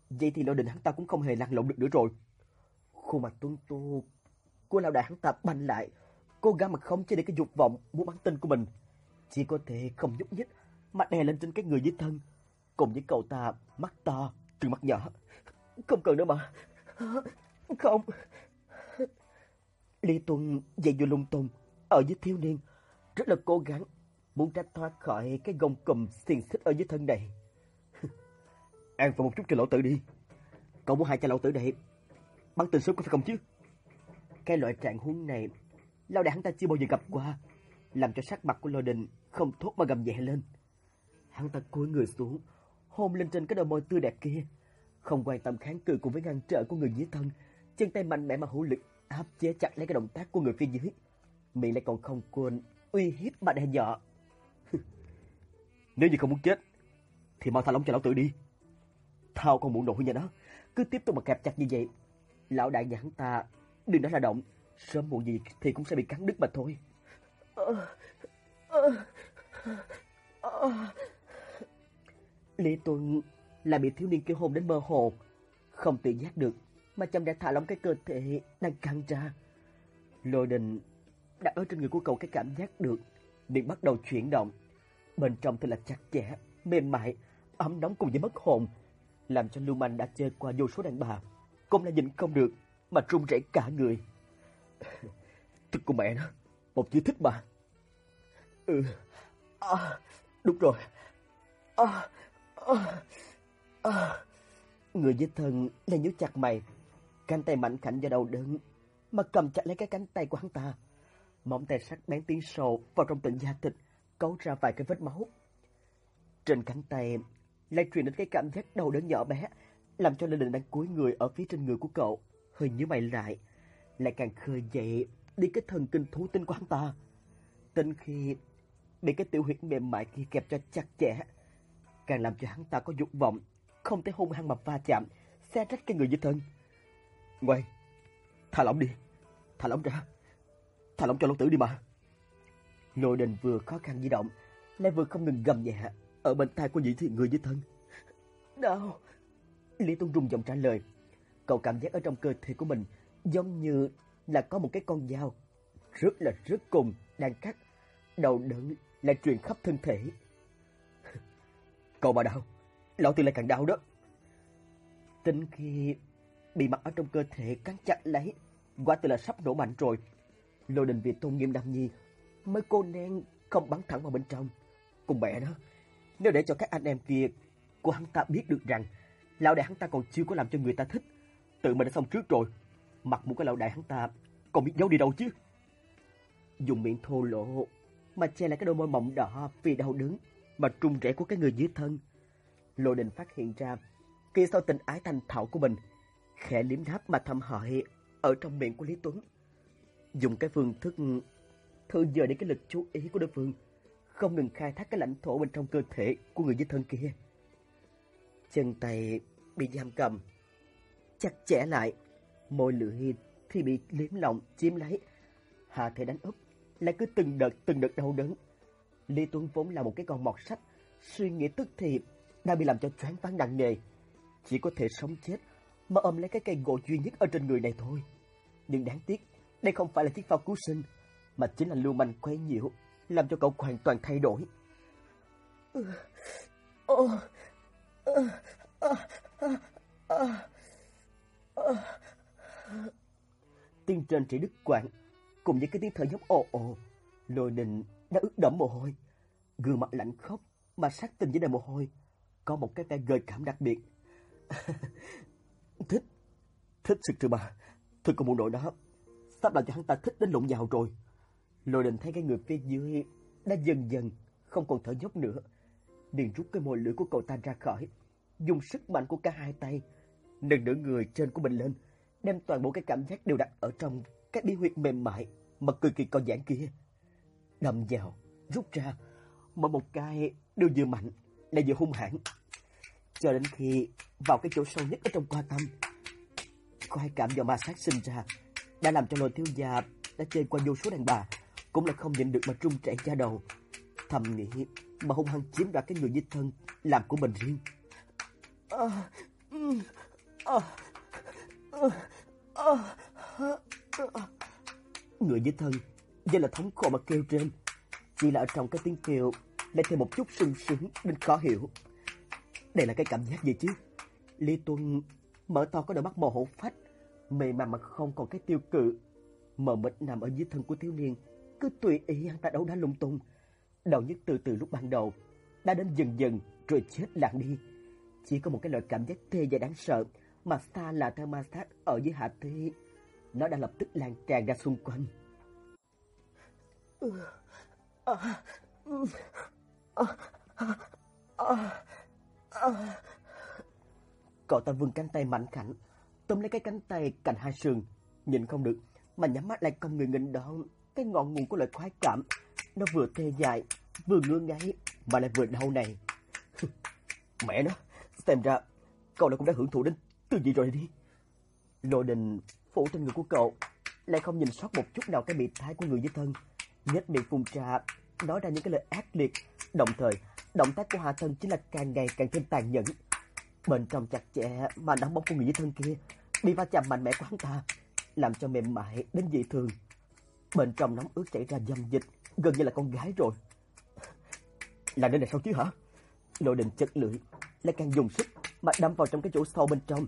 vậy thì lô định hắn ta cũng không hề lăn lộn được nữa rồi. Khuôn mặt tuân tu của lão đại hắn ta banh lại, cố gắng mà không chế được cái dục vọng muốn bắn tên của mình. Chỉ có thể không nhúc nhích mà đè lên trên cái người dưới thân. Cùng với cậu ta mắt to, trừng mắt nhỏ. Không cần nữa mà. Không. Lý Tuân dậy vô lung tung ở dưới thiếu niên. Rất là cố gắng muốn tránh thoát khỏi cái gông cùm xiềng xích ở dưới thân này. An phận một chút cho lão tử đi. Cậu muốn hại cho lão tử đây. Bắn tên sớm có phải không chứ? Cái loại trạng huống này, lão đại hắn ta chưa bao giờ gặp qua, làm cho sắc mặt của lôi đình không thốt mà gầm nhẹ lên. Hắn ta cúi người xuống, hôn lên trên cái đôi môi tươi đẹp kia, không quan tâm kháng cự cùng với ngăn trở của người dưới thân, chân tay mạnh mẽ mà hữu lực áp chế chặt lấy cái động tác của người phía dưới. Miệng lại còn không quên uy hiếp mà đe dọa. Nếu như không muốn chết, thì mau thả lỏng cho lão tử đi. Thao còn muốn nổi nhà đó, cứ tiếp tục mà kẹp chặt như vậy. Lão đại nhà hắn ta, đừng nói là động, sớm muộn gì thì cũng sẽ bị cắn đứt mà thôi. Lý Tuân là bị thiếu niên kia hôn đến mơ hồ, không tự giác được, mà chậm đã thả lỏng cái cơ thể đang căng ra. Lôi đình đặt ở trên người của cậu cái cảm giác được, liền bắt đầu chuyển động. Bên trong thì là chặt chẽ, mềm mại, ấm nóng cùng với mất hồn, làm cho Lưu Manh đã chơi qua vô số đàn bà, cũng là nhìn không được mà run rẩy cả người thích của mẹ nó, một chữ thích mà. Ừ, à, đúng rồi. À, à, à. Người với thân là nhíu chặt mày, cánh tay mạnh khảnh do đầu đớn, mà cầm chặt lấy cái cánh tay của hắn ta. Móng tay sắc bén tiếng sâu vào trong tận da thịt, cấu ra vài cái vết máu. Trên cánh tay lại truyền đến cái cảm giác đau đớn nhỏ bé, làm cho Lê Đình đang cúi người ở phía trên người của cậu, hơi nhíu mày lại, lại càng khơi dậy đi cái thần kinh thú tinh của hắn ta. Tinh khi bị cái tiểu huyệt mềm mại kia kẹp cho chặt chẽ, càng làm cho hắn ta có dục vọng, không thể hung hăng mà va chạm, xe rách cái người dưới thân. Ngoan, thả lỏng đi, thả lỏng ra, thả lỏng cho lão tử đi mà. Lôi đình vừa khó khăn di động, lại vừa không ngừng gầm nhẹ ở bên tai của nhị thị người dưới thân. Đau. Lý Tuấn rung giọng trả lời. Cậu cảm giác ở trong cơ thể của mình giống như là có một cái con dao rất là rất cùng đang cắt. Đầu đớn lại truyền khắp thân thể. Cậu mà đau, lão tử lại càng đau đó. Tính khi bị mặt ở trong cơ thể cắn chặt lấy, quả tự là sắp nổ mạnh rồi. Lô đình việt tôn nghiêm đam nhi mới cô nén không bắn thẳng vào bên trong. Cùng mẹ đó. nếu để cho các anh em kia của hắn ta biết được rằng lão đại hắn ta còn chưa có làm cho người ta thích, tự mình đã xong trước rồi, mặt mũi cái lão đại hắn ta còn biết giấu đi đâu chứ. Dùng miệng thô lỗ mà che lại cái đôi môi mọng đỏ vì đau đớn mà trung rẽ của cái người dưới thân. Lô Đình phát hiện ra khi sau tình ái thành thạo của mình, khẽ liếm đáp mà thầm hỏi ở trong miệng của Lý Tuấn. Dùng cái phương thức thư giờ để cái lực chú ý của đối phương không ngừng khai thác cái lãnh thổ bên trong cơ thể của người dưới thân kia. Chân tay bị giam cầm, chặt chẽ lại, môi lưỡi thì bị liếm lòng chiếm lấy, hạ thể đánh úp, lại cứ từng đợt từng đợt đau đớn. Lý Tuấn vốn là một cái con mọt sách, suy nghĩ tức thì đã bị làm cho choáng váng nặng nề, chỉ có thể sống chết mà ôm lấy cái cây gỗ duy nhất ở trên người này thôi. Nhưng đáng tiếc, đây không phải là chiếc phao cứu sinh, mà chính là lưu manh quấy nhiễu làm cho cậu hoàn toàn thay đổi. Tiếng trên trị đức quảng cùng với cái tiếng thở dốc ồ ồ, lôi đình đã ướt đẫm mồ hôi, gương mặt lạnh khóc mà sát tình với đầy mồ hôi, có một cái vẻ gợi cảm đặc biệt. thích, thích sự trừ bà, thôi con bộ đội đó, sắp làm cho hắn ta thích đến lộn vào rồi. Lôi đình thấy cái người phía dưới đã dần dần không còn thở dốc nữa. liền rút cái môi lưỡi của cậu ta ra khỏi, dùng sức mạnh của cả hai tay, nâng đỡ người trên của mình lên, đem toàn bộ cái cảm giác đều đặt ở trong cái bí huyệt mềm mại mà cực kỳ con giãn kia. Đâm vào, rút ra, mà một cái đều vừa mạnh, lại vừa hung hãn. Cho đến khi vào cái chỗ sâu nhất ở trong qua tâm, khoai cảm do ma sát sinh ra đã làm cho lôi thiếu gia đã chơi qua vô số đàn bà cũng là không nhịn được mà trung chạy da đầu. Thầm nghĩ mà hung hăng chiếm đoạt cái người với thân làm của mình riêng. À, ừ, à. Người với thân đây là thống khổ mà kêu trên. Chỉ là ở trong cái tiếng kêu lại thêm một chút sung sướng đến khó hiểu. Đây là cái cảm giác gì chứ? Lý Tuân mở to có đôi mắt màu hổ phách, mềm mà mà không còn cái tiêu cự. Mờ mịt nằm ở dưới thân của thiếu niên, cứ tùy ý hắn ta đấu đá lung tung. Đầu nhất từ từ lúc ban đầu, đã đến dần dần rồi chết lặng đi. Chỉ có một cái loại cảm giác tê và đáng sợ mà xa là theo ma sát ở dưới hạ thi. Nó đã lập tức lan tràn ra xung quanh. Cậu ta vươn cánh tay mạnh khảnh, tóm lấy cái cánh tay cạnh hai sườn, nhìn không được mà nhắm mắt lại con người nghênh đón cái ngọn nguồn của lời khoái cảm. Nó vừa tê dại, vừa ngứa ngáy mà lại vừa đau này. Mẹ nó, xem ra cậu đã cũng đã hưởng thụ đến từ gì rồi đi. Lôi đình phủ trên người của cậu, lại không nhìn sót một chút nào cái bị thái của người dưới thân. nhất miệng phun trà, nói ra những cái lời ác liệt. Đồng thời, động tác của Hạ Thân chính là càng ngày càng thêm tàn nhẫn. Bên trong chặt chẽ mà nắm bóng của người dưới thân kia, đi va chạm mạnh mẽ của hắn ta, làm cho mềm mại đến dị thường. Bên trong nóng ướt chảy ra dâm dịch, gần như là con gái rồi. Là nơi này sao chứ hả? Lộ đình chất lưỡi, lại càng dùng sức mà đâm vào trong cái chỗ sâu bên trong.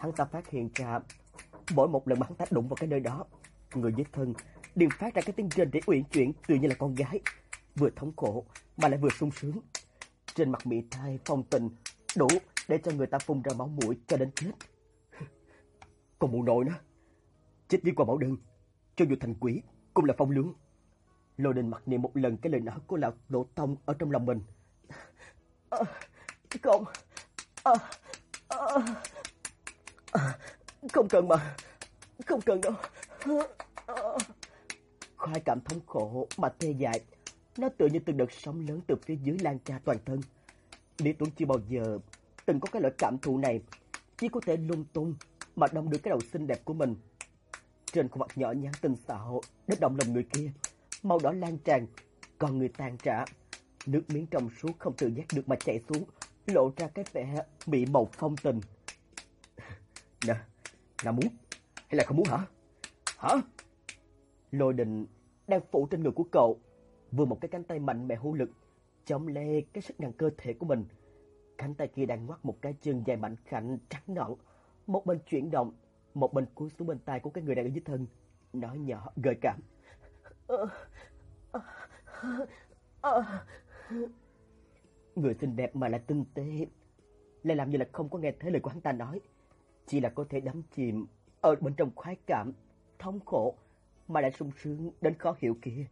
Hắn ta phát hiện ra, mỗi một lần mà hắn ta đụng vào cái nơi đó, người dưới thân đều phát ra cái tiếng rên rỉ uyển chuyển tự như là con gái, vừa thống khổ mà lại vừa sung sướng. Trên mặt mị thai phong tình đủ để cho người ta phun ra máu mũi cho đến chết. Còn mụ nội nữa, chết đi qua bảo đơn, cho dù thành quỷ cũng là phong lương. Lô đình mặc niệm một lần cái lời nói của lão Đỗ Tông ở trong lòng mình. À, không, à, à, không cần mà, không cần đâu. Khoai cảm thống khổ mà tê dại, nó tựa như từng đợt sóng lớn từ phía dưới lan ra toàn thân. Lý Tuấn chưa bao giờ từng có cái loại cảm thụ này, chỉ có thể lung tung mà đong được cái đầu xinh đẹp của mình. Trên khuôn mặt nhỏ nhắn tinh xảo để động lòng người kia, màu đỏ lan tràn, còn người tàn trả. Nước miếng trong suốt không tự giác được mà chảy xuống, lộ ra cái vẻ bị màu phong tình. Nè, là muốn hay là không muốn hả? Hả? Lôi đình đang phủ trên người của cậu, vừa một cái cánh tay mạnh mẽ hữu lực, chống lê cái sức nặng cơ thể của mình. Cánh tay kia đang ngoắt một cái chân dài mạnh khảnh trắng nõn, một bên chuyển động, một bên cúi xuống bên tay của cái người đang ở dưới thân, nói nhỏ gợi cảm. Người xinh đẹp mà lại tinh tế, lại làm như là không có nghe thấy lời của hắn ta nói, chỉ là có thể đắm chìm ở bên trong khoái cảm, thống khổ mà lại sung sướng đến khó hiểu kia.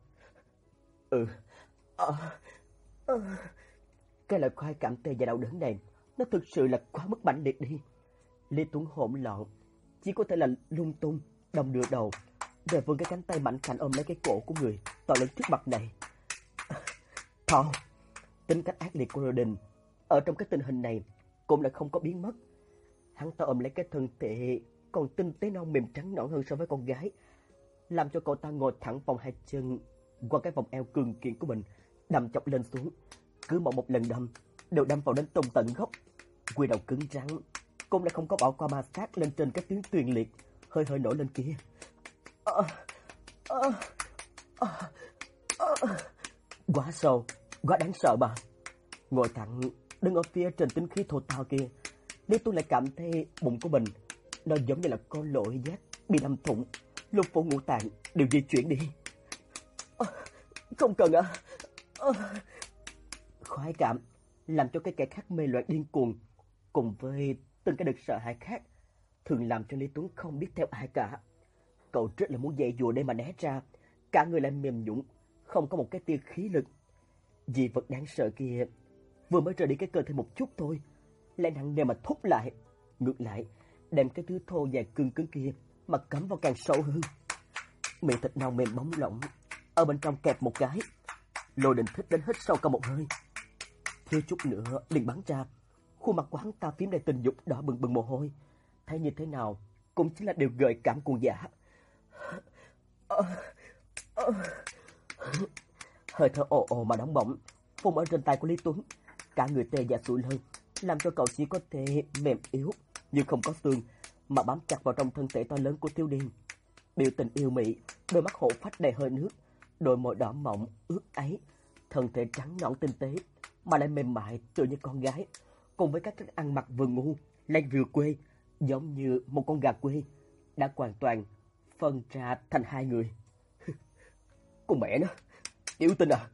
Ừ, à, à. cái loại khoái cảm tê và đau đớn này, nó thực sự là quá mức mạnh liệt đi. Lê Tuấn hỗn loạn, chỉ có thể là lung tung, đồng đưa đầu, rồi vươn cái cánh tay mạnh khảnh ôm lấy cái cổ của người to lớn trước mặt này. Thôi, tính cách ác liệt của Rodin ở trong cái tình hình này cũng là không có biến mất. Hắn ta ôm lấy cái thân thể còn tinh tế non mềm trắng nõn hơn so với con gái, làm cho cậu ta ngồi thẳng vòng hai chân qua cái vòng eo cường kiện của mình, đâm chọc lên xuống. Cứ mỗi một lần đâm, đều đâm vào đến tông tận gốc. Quy đầu cứng rắn, cũng lại không có bỏ qua ma sát lên trên cái tuyến tuyền liệt, hơi hơi nổi lên kia. À, à, à, à. Quá sâu, quá đáng sợ mà. Ngồi thẳng, đứng ở phía trên tính khí thô tao kia, Lý tôi lại cảm thấy bụng của mình nó giống như là con lội giác bị đâm thủng, lục phủ ngũ tạng đều di chuyển đi. À, không cần ạ. À. À. Khoái cảm làm cho cái kẻ khác mê loạn điên cuồng, cùng với từng cái đợt sợ hãi khác, thường làm cho Lý Tuấn không biết theo ai cả. Cậu rất là muốn dậy dùa để mà né ra, cả người lại mềm nhũn, không có một cái tia khí lực. Dị vật đáng sợ kia vừa mới rời đi cái cơ thể một chút thôi, lại nặng nề mà thúc lại. Ngược lại, đem cái thứ thô dài cứng cứng kia mà cắm vào càng sâu hơn. Miệng thịt nào mềm bóng lỏng, ở bên trong kẹp một cái. Lôi đình thích đến hết sâu cả một hơi. Thiếu chút nữa liền bắn ra, khuôn mặt của hắn ta phím đầy tình dục đỏ bừng bừng mồ hôi. Thấy như thế nào cũng chính là điều gợi cảm cuồng giả. Hơi thở ồ ồ mà đóng bỏng, phun ở trên tay của Lý Tuấn. Cả người tê dại sụi lên làm cho cậu chỉ có thể mềm yếu, nhưng không có xương, mà bám chặt vào trong thân thể to lớn của tiêu điên. Biểu tình yêu mị, đôi mắt hổ phách đầy hơi nước, đôi môi đỏ mọng ướt ấy, thân thể trắng nõn tinh tế mà lại mềm mại tựa như con gái, cùng với các cách ăn mặc vừa ngu, lại vừa quê, giống như một con gà quê đã hoàn toàn phân ra thành hai người. Con mẹ nó, tiểu tinh à,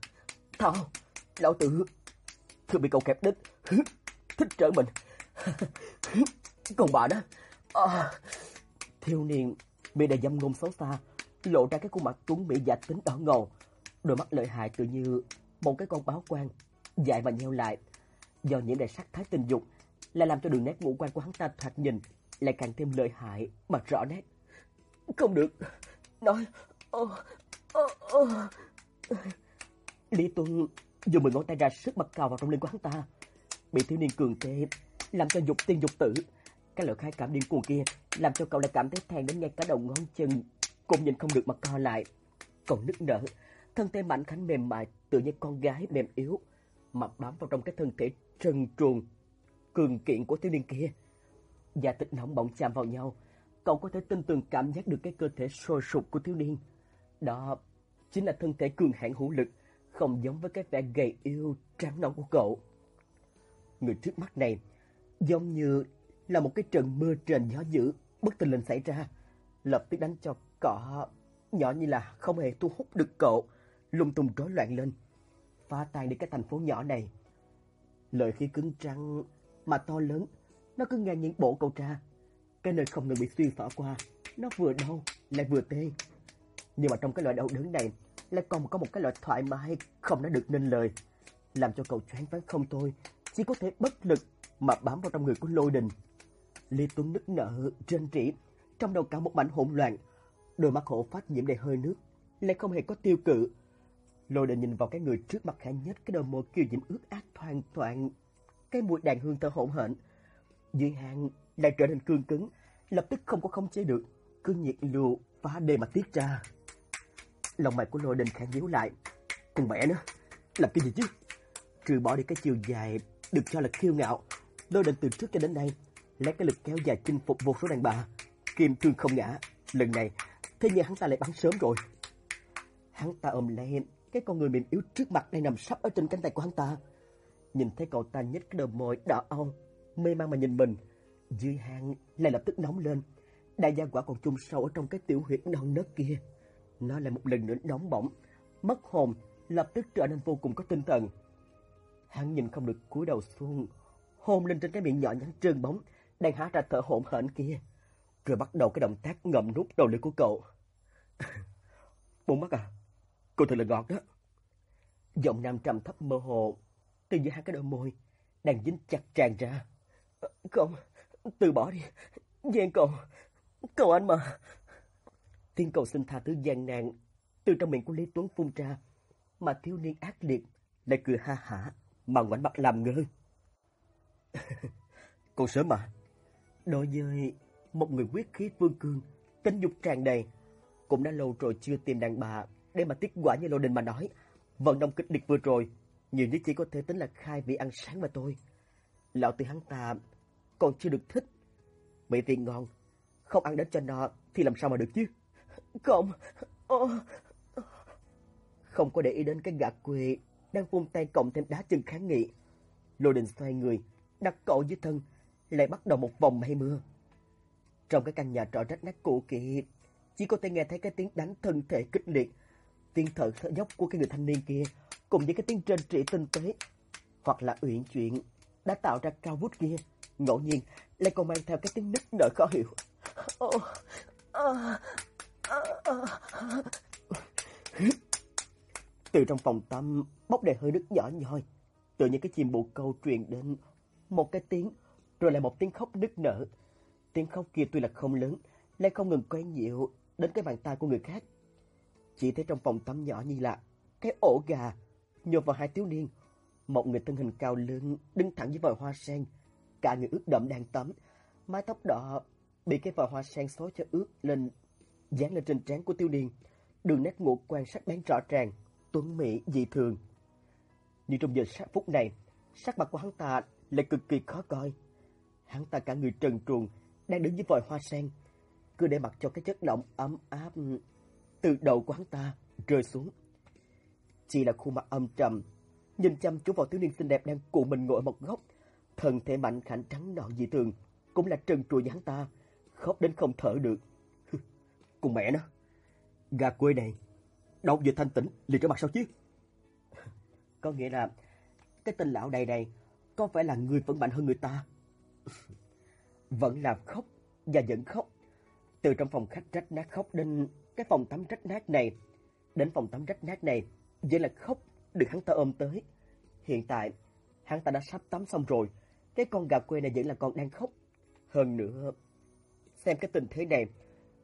thao, lão tử thường bị cậu kẹp đít. thích trở mình. Còn bà đó, à, thiếu niên bị đầy dâm ngôn xấu xa, lộ ra cái khuôn mặt tuấn mỹ giả tính đỏ ngầu, đôi mắt lợi hại tự như một cái con báo quan, dài và nheo lại. Do những đầy sắc thái tình dục, lại làm cho đường nét ngũ quan của hắn ta thoạt nhìn lại càng thêm lợi hại mà rõ nét. Không được, nói... Oh, oh, oh. Lý Tuân dùng mười ngón tay ra sức bật cào vào trong lưng của hắn ta. Bị thiếu niên cường thế làm cho dục tiên dục tử. Cái lời khai cảm điên cuồng kia làm cho cậu lại cảm thấy thèm đến ngay cả đầu ngón chân cũng nhìn không được mà co lại. Còn nức nở, thân thể mạnh khánh mềm mại tự như con gái mềm yếu mà bám vào trong cái thân thể trần truồng cường kiện của thiếu niên kia. Da thịt nóng bỏng chạm vào nhau, cậu có thể tin tưởng cảm giác được cái cơ thể sôi sục của thiếu niên. Đó chính là thân thể cường hãn hữu lực, không giống với cái vẻ gầy yếu trắng nõn của cậu. Người trước mắt này giống như là một cái trận mưa trền gió dữ bất tình lình xảy ra, lập tức đánh cho cỏ nhỏ như là không hề thu hút được cậu, lung tung rối loạn lên, phá tan đi cái thành phố nhỏ này. Lợi khí cứng trăng mà to lớn, nó cứ ngang nhiên bộ cậu ra, cái nơi không ngừng bị suy phở qua, nó vừa đau lại vừa tê. Nhưng mà trong cái loại đau đớn này lại còn có một cái loại thoải mái không nói được nên lời, làm cho cậu choáng váng không thôi, chỉ có thể bất lực mà bám vào trong người của Lôi Đình. Lê Tuấn nức nở, trên trĩ, trong đầu cả một mảnh hỗn loạn, đôi mắt hổ phát nhiễm đầy hơi nước, lại không hề có tiêu cự. Lôi Đình nhìn vào cái người trước mặt khẽ nhất cái đôi môi kiều diễm ướt át thoang thoảng, cái mùi đàn hương thơ hỗn hển. Dưới hàng lại trở nên cương cứng, lập tức không có khống chế được, cứ nhiệt lùa phá đề mà tiết ra. Lòng mày của Lôi Đình khẽ nhíu lại. Cùng mẹ nữa, làm cái gì chứ? Trừ bỏ đi cái chiều dài được cho là kiêu ngạo, Lôi định từ trước cho đến nay lấy cái lực kéo dài chinh phục vô số đàn bà, kim thương không ngã. Lần này, thế nhưng hắn ta lại bắn sớm rồi. Hắn ta ôm lấy cái con người mềm yếu trước mặt đang nằm sắp ở trên cánh tay của hắn ta. Nhìn thấy cậu ta nhếch cái đôi môi đỏ ao, mê man mà nhìn mình, dưới hang lại lập tức nóng lên. Đại gia quả còn chung sâu ở trong cái tiểu huyệt non nớt kia. Nó lại một lần nữa nóng bỏng, mất hồn, lập tức trở nên vô cùng có tinh thần. Hắn nhìn không được cúi đầu xuống, hôn lên trên cái miệng nhỏ nhắn trơn bóng, đang há ra thở hổn hển kia. Rồi bắt đầu cái động tác ngậm nút đầu lưỡi của cậu. Bốn mắt à, cô thật là ngọt đó. Giọng nam trầm thấp mơ hồ, từ giữa hai cái đôi môi, đang dính chặt tràn ra. Không, từ bỏ đi, gian cậu, cậu anh mà. Tiếng cầu xin tha thứ gian nạn, từ trong miệng của Lý Tuấn phun ra, mà thiếu niên ác liệt lại cười ha hả, mà ngoảnh mặt làm ngơ. Còn sớm mà. Đối với một người quyết khí vương cương, tinh dục tràn đầy, cũng đã lâu rồi chưa tìm đàn bà để mà tiết quả như Lô Đình mà nói. Vận động kịch liệt vừa rồi, nhiều nhất chỉ có thể tính là khai vị ăn sáng mà thôi. Lão tử hắn ta còn chưa được thích. Mỹ vị ngon, không ăn đến cho nó thì làm sao mà được chứ? Không, không có để ý đến cái gạt quê đang vung tay cộng thêm đá chân kháng nghị. Lô Đình xoay người, đặt cậu dưới thân, lại bắt đầu một vòng mây mưa. Trong cái căn nhà trọ rách nát cũ kỹ, chỉ có thể nghe thấy cái tiếng đánh thân thể kịch liệt, tiếng thở thở dốc của cái người thanh niên kia, cùng với cái tiếng trên trị tinh tế, hoặc là uyển chuyển, đã tạo ra cao vút kia, ngẫu nhiên lại còn mang theo cái tiếng nức nở khó hiểu. Từ trong phòng tắm bốc đầy hơi nước nhỏ nhoi, từ những cái chim bồ câu truyền đến một cái tiếng, rồi lại một tiếng khóc nức nở. Tiếng khóc kia tuy là không lớn, lại không ngừng quấy nhiễu đến cái bàn tay của người khác. Chỉ thấy trong phòng tắm nhỏ như là cái ổ gà nhột vào hai thiếu niên. Một người thân hình cao lớn đứng thẳng dưới vòi hoa sen, cả người ướt đẫm đang tắm, mái tóc đỏ bị cái vòi hoa sen xối cho ướt lên dán lên trên trán của tiêu Điền, đường nét ngũ quan sắc bén rõ ràng tuấn mỹ dị thường. Nhưng trong giờ sát phút này sắc mặt của hắn ta lại cực kỳ khó coi. Hắn ta cả người trần truồng đang đứng dưới vòi hoa sen cứ để mặc cho cái chất lỏng ấm áp từ đầu của hắn ta rơi xuống. Chỉ là khuôn mặt âm trầm, nhìn chăm chú vào thiếu niên xinh đẹp đang cụ mình ngồi ở một góc, thân thể mạnh khảnh trắng nõn dị thường, cũng là trần trụi hắn ta, khóc đến không thở được. Cùng mẹ nó, gà quê này, đâu về thanh tĩnh liền trở mặt sao chứ? Có nghĩa là cái tên lão đầy này có phải là người vẫn mạnh hơn người ta? vẫn làm khóc và vẫn khóc. Từ trong phòng khách rách nát khóc đến cái phòng tắm rách nát này, đến phòng tắm rách nát này, vậy là khóc được hắn ta ôm tới. Hiện tại, hắn ta đã sắp tắm xong rồi, cái con gà quê này vẫn là con đang khóc. Hơn nữa, xem cái tình thế này,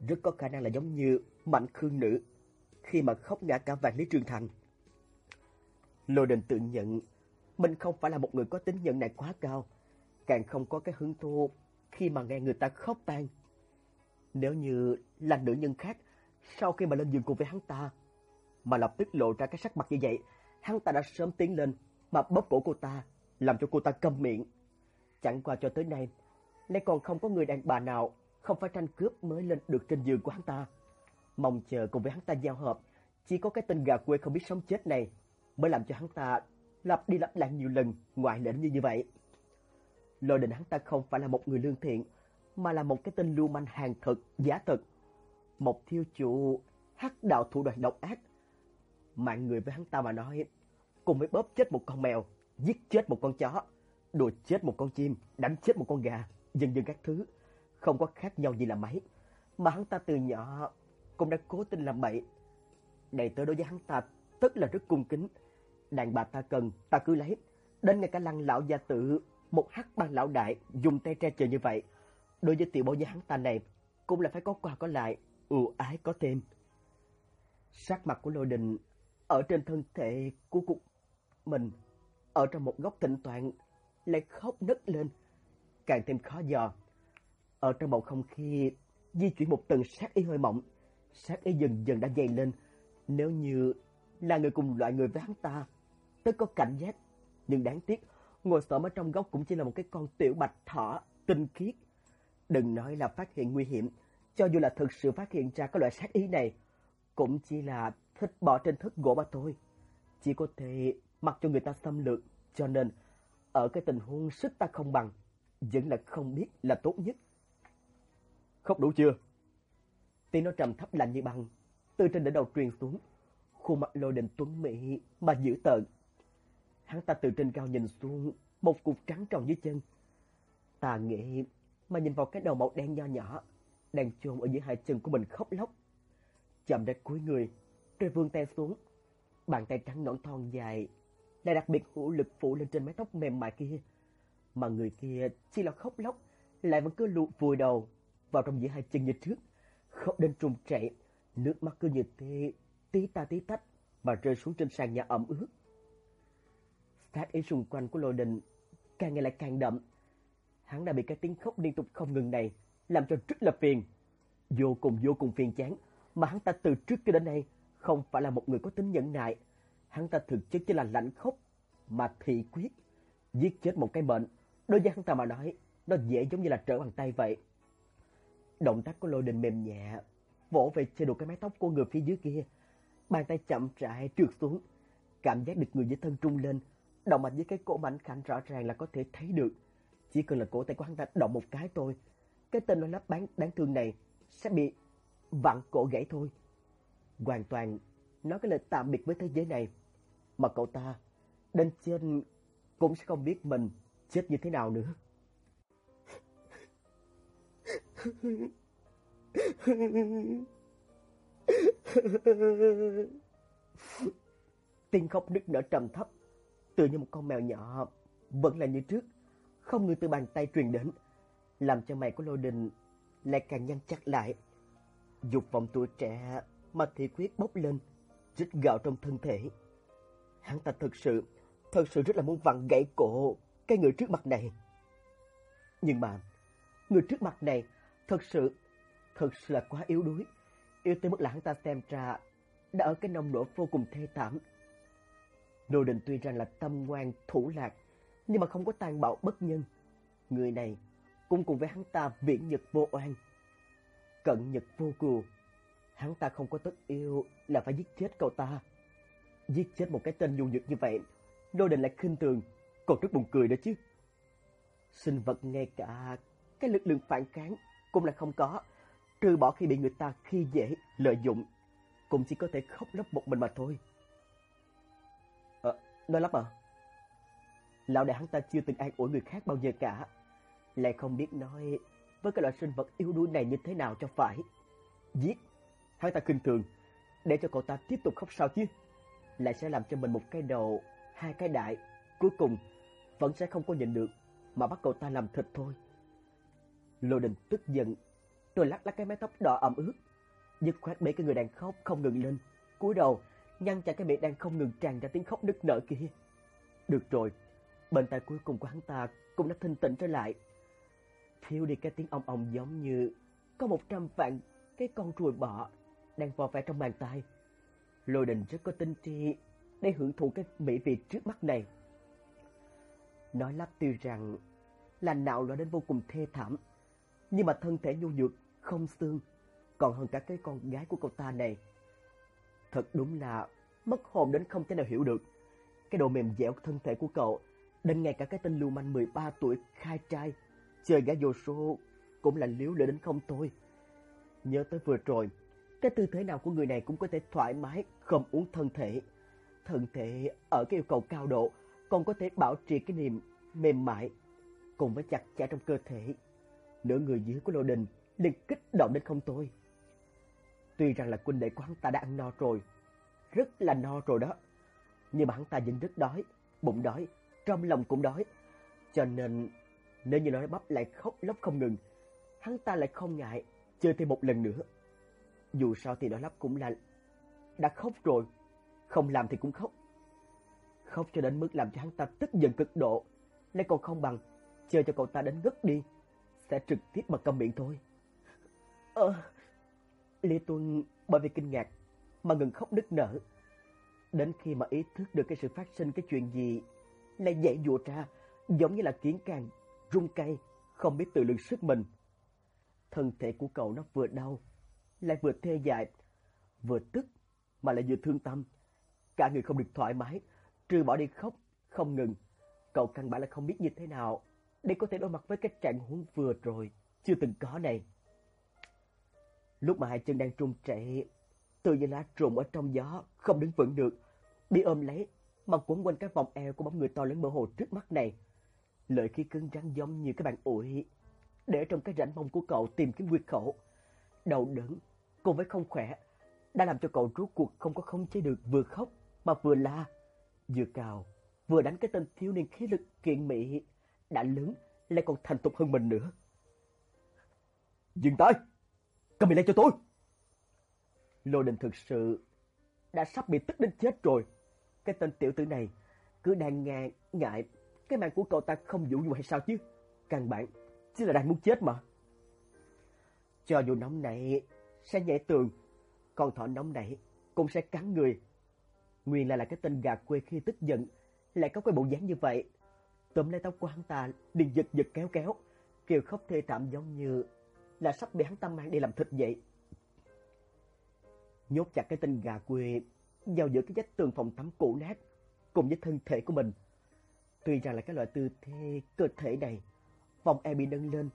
rất có khả năng là giống như mạnh khương nữ, khi mà khóc ngã cả vạn Lý trường Thành. Lô Đình tự nhận, mình không phải là một người có tính nhận này quá cao, càng không có cái hứng thú khi mà nghe người ta khóc tan. Nếu như là nữ nhân khác, sau khi mà lên giường cùng với hắn ta, mà lập tức lộ ra cái sắc mặt như vậy, hắn ta đã sớm tiến lên mà bóp cổ cô ta, làm cho cô ta câm miệng. Chẳng qua cho tới nay, lại còn không có người đàn bà nào không phải tranh cướp mới lên được trên giường của hắn ta. Mong chờ cùng với hắn ta giao hợp, chỉ có cái tên gà quê không biết sống chết này mới làm cho hắn ta lặp đi lặp lại nhiều lần ngoại lệnh như như vậy. Lôi định hắn ta không phải là một người lương thiện, mà là một cái tên lưu manh hàng thực, giả thực. Một thiêu chủ hắc đạo thủ đoạn độc ác. Mạng người với hắn ta mà nói, cùng với bóp chết một con mèo, giết chết một con chó, đùa chết một con chim, đánh chết một con gà, dần dần các thứ, không có khác nhau gì là mấy. Mà hắn ta từ nhỏ cũng đã cố tình làm bậy. Đầy tớ đối với hắn ta tất là rất cung kính. Đàn bà ta cần, ta cứ lấy. Đến ngay cả lăng lão gia tự một hắc bang lão đại dùng tay tre chờ như vậy, đối với tiểu bối như hắn ta này cũng là phải có quà có lại, ưu ái có thêm. Sắc mặt của Lôi Đình ở trên thân thể của cuộc mình, ở trong một góc thịnh toạn, lại khóc nấc lên, càng thêm khó dò. Ở trong bầu không khí di chuyển một tầng sát ý hơi mỏng, sát ý dần dần đã dày lên. Nếu như là người cùng loại người với hắn ta, tất có cảnh giác, nhưng đáng tiếc ngồi xổm ở trong góc cũng chỉ là một cái con tiểu bạch thỏ tinh khiết. Đừng nói là phát hiện nguy hiểm, cho dù là thực sự phát hiện ra cái loại sát ý này, cũng chỉ là thích bỏ trên thức gỗ mà thôi. Chỉ có thể mặc cho người ta xâm lược, cho nên ở cái tình huống sức ta không bằng, vẫn là không biết là tốt nhất. Khóc đủ chưa? Tiếng nó trầm thấp lạnh như băng, từ trên đỉnh đầu truyền xuống. Khuôn mặt lôi đình tuấn mỹ mà dữ tợn, Hắn ta từ trên cao nhìn xuống, một cục trắng tròn dưới chân. Tà nghĩ mà nhìn vào cái đầu màu đen nho nhỏ, đang chôn ở dưới hai chân của mình khóc lóc. Chậm rãi cúi người, rồi vươn tay xuống. Bàn tay trắng nõn thon dài, lại đặc biệt hữu lực phủ lên trên mái tóc mềm mại kia. Mà người kia chỉ là khóc lóc, lại vẫn cứ lụ vùi đầu vào trong giữa hai chân như trước, khóc đến trùng chạy, nước mắt cứ như thế, tí ta tí tách mà rơi xuống trên sàn nhà ẩm ướt. phát ý xung quanh của lôi đình càng ngày lại càng đậm. Hắn đã bị cái tiếng khóc liên tục không ngừng này làm cho rất là phiền. Vô cùng vô cùng phiền chán mà hắn ta từ trước cho đến nay không phải là một người có tính nhẫn nại. Hắn ta thực chất chỉ là lạnh khóc mà thị quyết. Giết chết một cái bệnh, đối với hắn ta mà nói, nó dễ giống như là trở bằng tay vậy. Động tác của lôi đình mềm nhẹ, vỗ về trên đùa cái mái tóc của người phía dưới kia. Bàn tay chậm rãi trượt xuống, cảm giác được người dưới thân trung lên, Động mạch với cái cổ mảnh khảnh rõ ràng là có thể thấy được. Chỉ cần là cổ tay của hắn ta động một cái thôi, cái tên lôi lắp bán đáng thương này sẽ bị vặn cổ gãy thôi. Hoàn toàn nói cái lời tạm biệt với thế giới này. Mà cậu ta đến trên cũng sẽ không biết mình chết như thế nào nữa. Tiếng khóc nức nở trầm thấp tựa như một con mèo nhỏ, vẫn là như trước, không ngừng từ bàn tay truyền đến, làm cho mày của Lôi Đình lại càng nhăn chặt lại. Dục vọng tuổi trẻ mà thị quyết bốc lên, rít gạo trong thân thể. Hắn ta thật sự, thật sự rất là muốn vặn gãy cổ cái người trước mặt này. Nhưng mà, người trước mặt này thật sự, thật sự là quá yếu đuối. Yếu tới mức là hắn ta xem ra đã ở cái nông nỗi vô cùng thê thảm Nô đình tuy rằng là tâm ngoan thủ lạc, nhưng mà không có tàn bạo bất nhân. Người này cũng cùng với hắn ta viễn nhật vô oan. Cận nhật vô cù, hắn ta không có tất yêu là phải giết chết cậu ta. Giết chết một cái tên nhu nhược như vậy, Nô Đình lại khinh thường, còn rất buồn cười đó chứ. Sinh vật ngay cả cái lực lượng phản kháng cũng là không có, trừ bỏ khi bị người ta khi dễ, lợi dụng, cũng chỉ có thể khóc lóc một mình mà thôi. Ờ, nói lắm à? Lão đại hắn ta chưa từng an ủi người khác bao giờ cả, lại không biết nói với cái loại sinh vật yếu đuối này như thế nào cho phải. Giết, hắn ta kinh thường, để cho cậu ta tiếp tục khóc sao chứ? Lại sẽ làm cho mình một cái đầu, hai cái đại, cuối cùng vẫn sẽ không có nhìn được mà bắt cậu ta làm thịt thôi. Lô Đình tức giận, rồi lắc lắc cái mái tóc đỏ ẩm ướt, dứt khoát bế cái người đang khóc không ngừng lên, cúi đầu ngăn chặn cái miệng đang không ngừng tràn ra tiếng khóc nức nở kia. Được rồi, bên tai cuối cùng của hắn ta cũng đã thanh tịnh trở lại. Thiếu đi cái tiếng ong ong giống như có một trăm vạn cái con ruồi bọ đang vò vẽ trong màn tai. Lôi đình rất có tinh trí để hưởng thụ cái mỹ vị trước mắt này. Nói lắp tuy rằng là não loạn đến vô cùng thê thảm, nhưng mà thân thể nhu nhược, không xương, còn hơn cả cái con gái của cậu ta này. Thật đúng là mất hồn đến không thể nào hiểu được. Cái độ mềm dẻo thân thể của cậu, đến ngay cả cái tên lưu manh 13 tuổi khai trai, chơi gái vô số cũng là liếu lửa đến không tôi. Nhớ tới vừa rồi, cái tư thế nào của người này cũng có thể thoải mái, không uống thân thể. Thân thể ở cái yêu cầu cao độ, còn có thể bảo trì cái niềm mềm mại, cùng với chặt chẽ trong cơ thể. Nửa người dưới của Lô Đình liền kích động đến không tôi. Tuy rằng là quân đệ của hắn ta đã ăn no rồi, rất là no rồi đó. Nhưng mà hắn ta vẫn rất đói, bụng đói, trong lòng cũng đói. Cho nên nếu như nói bắp lại khóc lóc không ngừng, hắn ta lại không ngại chơi thêm một lần nữa. Dù sao thì nói lắp cũng là đã khóc rồi, không làm thì cũng khóc. Khóc cho đến mức làm cho hắn ta tức giận cực độ, lại còn không bằng chơi cho cậu ta đến ngất đi, sẽ trực tiếp mà cầm miệng thôi. Ờ, Lý Tuân bởi vì kinh ngạc mà ngừng khóc nức nở. Đến khi mà ý thức được cái sự phát sinh cái chuyện gì, lại dậy dụa ra, giống như là kiến càng, rung cay, không biết tự lượng sức mình. Thân thể của cậu nó vừa đau, lại vừa thê dại, vừa tức, mà lại vừa thương tâm. Cả người không được thoải mái, trừ bỏ đi khóc, không ngừng. Cậu căn bản là không biết như thế nào để có thể đối mặt với cái trạng huống vừa rồi, chưa từng có này. Lúc mà hai chân đang trung chạy, tự như lá trùm ở trong gió, không đứng vững được, bị ôm lấy, mà quấn quanh cái vòng eo của bóng người to lớn mơ hồ trước mắt này. Lợi khí cứng rắn giống như cái bàn ủi, để trong cái rãnh mông của cậu tìm kiếm quyệt khẩu. Đầu đớn, cùng với không khỏe, đã làm cho cậu rốt cuộc không có không chế được vừa khóc mà vừa la, vừa cào, vừa đánh cái tên thiếu niên khí lực kiện mỹ, đã lớn lại còn thành tục hơn mình nữa. Dừng tay! Cầm miệng lại cho tôi! Lô Đình thực sự đã sắp bị tức đến chết rồi. Cái tên tiểu tử này cứ đang ngại, ngại cái mạng của cậu ta không dũng dụ hay sao chứ. Căn bản chỉ là đang muốn chết mà. Cho dù nóng nảy sẽ nhảy tường, con thỏ nóng nảy cũng sẽ cắn người. Nguyên là là cái tên gà quê khi tức giận lại có cái bộ dáng như vậy. Tóm lấy tóc của hắn ta liền giật giật kéo kéo, kêu khóc thê thảm giống như là sắp bị hắn ta mang đi làm thịt vậy. Nhốt chặt cái tên gà quê vào giữa cái vách tường phòng tắm cũ nát cùng với thân thể của mình. Tuy rằng là cái loại tư thế cơ thể này, vòng e bị nâng lên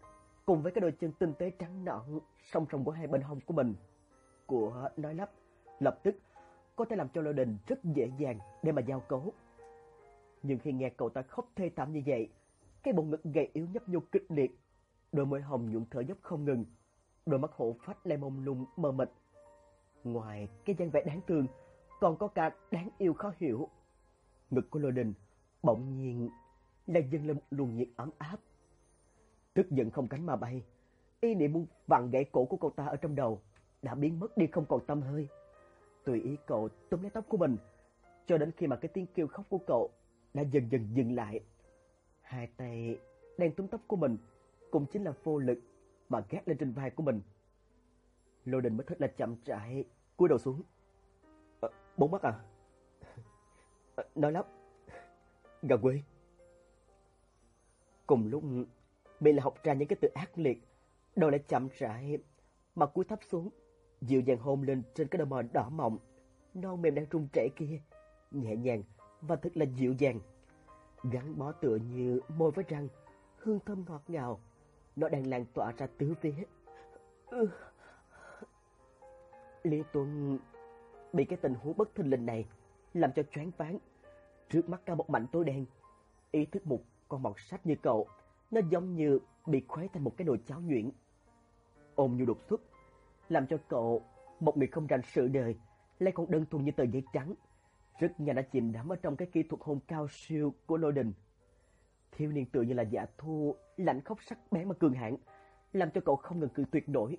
cùng với cái đôi chân tinh tế trắng nõn song song của hai bên hông của mình. Của nói lắp, lập tức có thể làm cho Lôi Đình rất dễ dàng để mà giao cấu. Nhưng khi nghe cậu ta khóc thê thảm như vậy, cái bộ ngực gầy yếu nhấp nhô kịch liệt, đôi môi hồng nhuộm thở dốc không ngừng, đôi mắt hổ phách lại mông lung mờ mịt. Ngoài cái dáng vẻ đáng thương, còn có cả đáng yêu khó hiểu. Ngực của Lôi Đình bỗng nhiên lại dâng lên một luồng nhiệt ấm áp. Tức giận không cánh mà bay, ý niệm muốn vặn gãy cổ của cậu ta ở trong đầu đã biến mất đi không còn tâm hơi. Tùy ý cậu túm lấy tóc của mình, cho đến khi mà cái tiếng kêu khóc của cậu đã dần dần dừng lại. Hai tay đang túm tóc của mình cũng chính là vô lực mà gác lên trên vai của mình. Lô đình mới thật là chậm rãi cúi đầu xuống. À, bốn mắt à? à nói lắp. Gà quê. Cùng lúc mình là học ra những cái từ ác liệt, đầu lại chậm rãi, mà cúi thấp xuống, dịu dàng hôn lên trên cái đôi môi đỏ mọng, non mềm đang rung trễ kia, nhẹ nhàng và thật là dịu dàng. Gắn bó tựa như môi với răng, hương thơm ngọt ngào, nó đang lan tỏa ra tứ phía. Ừ. Lý Tuấn bị cái tình huống bất thình lình này làm cho choáng váng. Trước mắt cả một mảnh tối đen, ý thức một con mọt sách như cậu, nó giống như bị khuấy thành một cái nồi cháo nhuyễn. Ôm như đột xuất, làm cho cậu, một người không rành sự đời, lại còn đơn thuần như tờ giấy trắng, rất nhanh đã chìm đắm ở trong cái kỹ thuật hôn cao siêu của lôi đình. Thiếu niên tự như là giả thu, lạnh khóc sắc bén mà cường hãn, làm cho cậu không ngừng cự tuyệt nổi,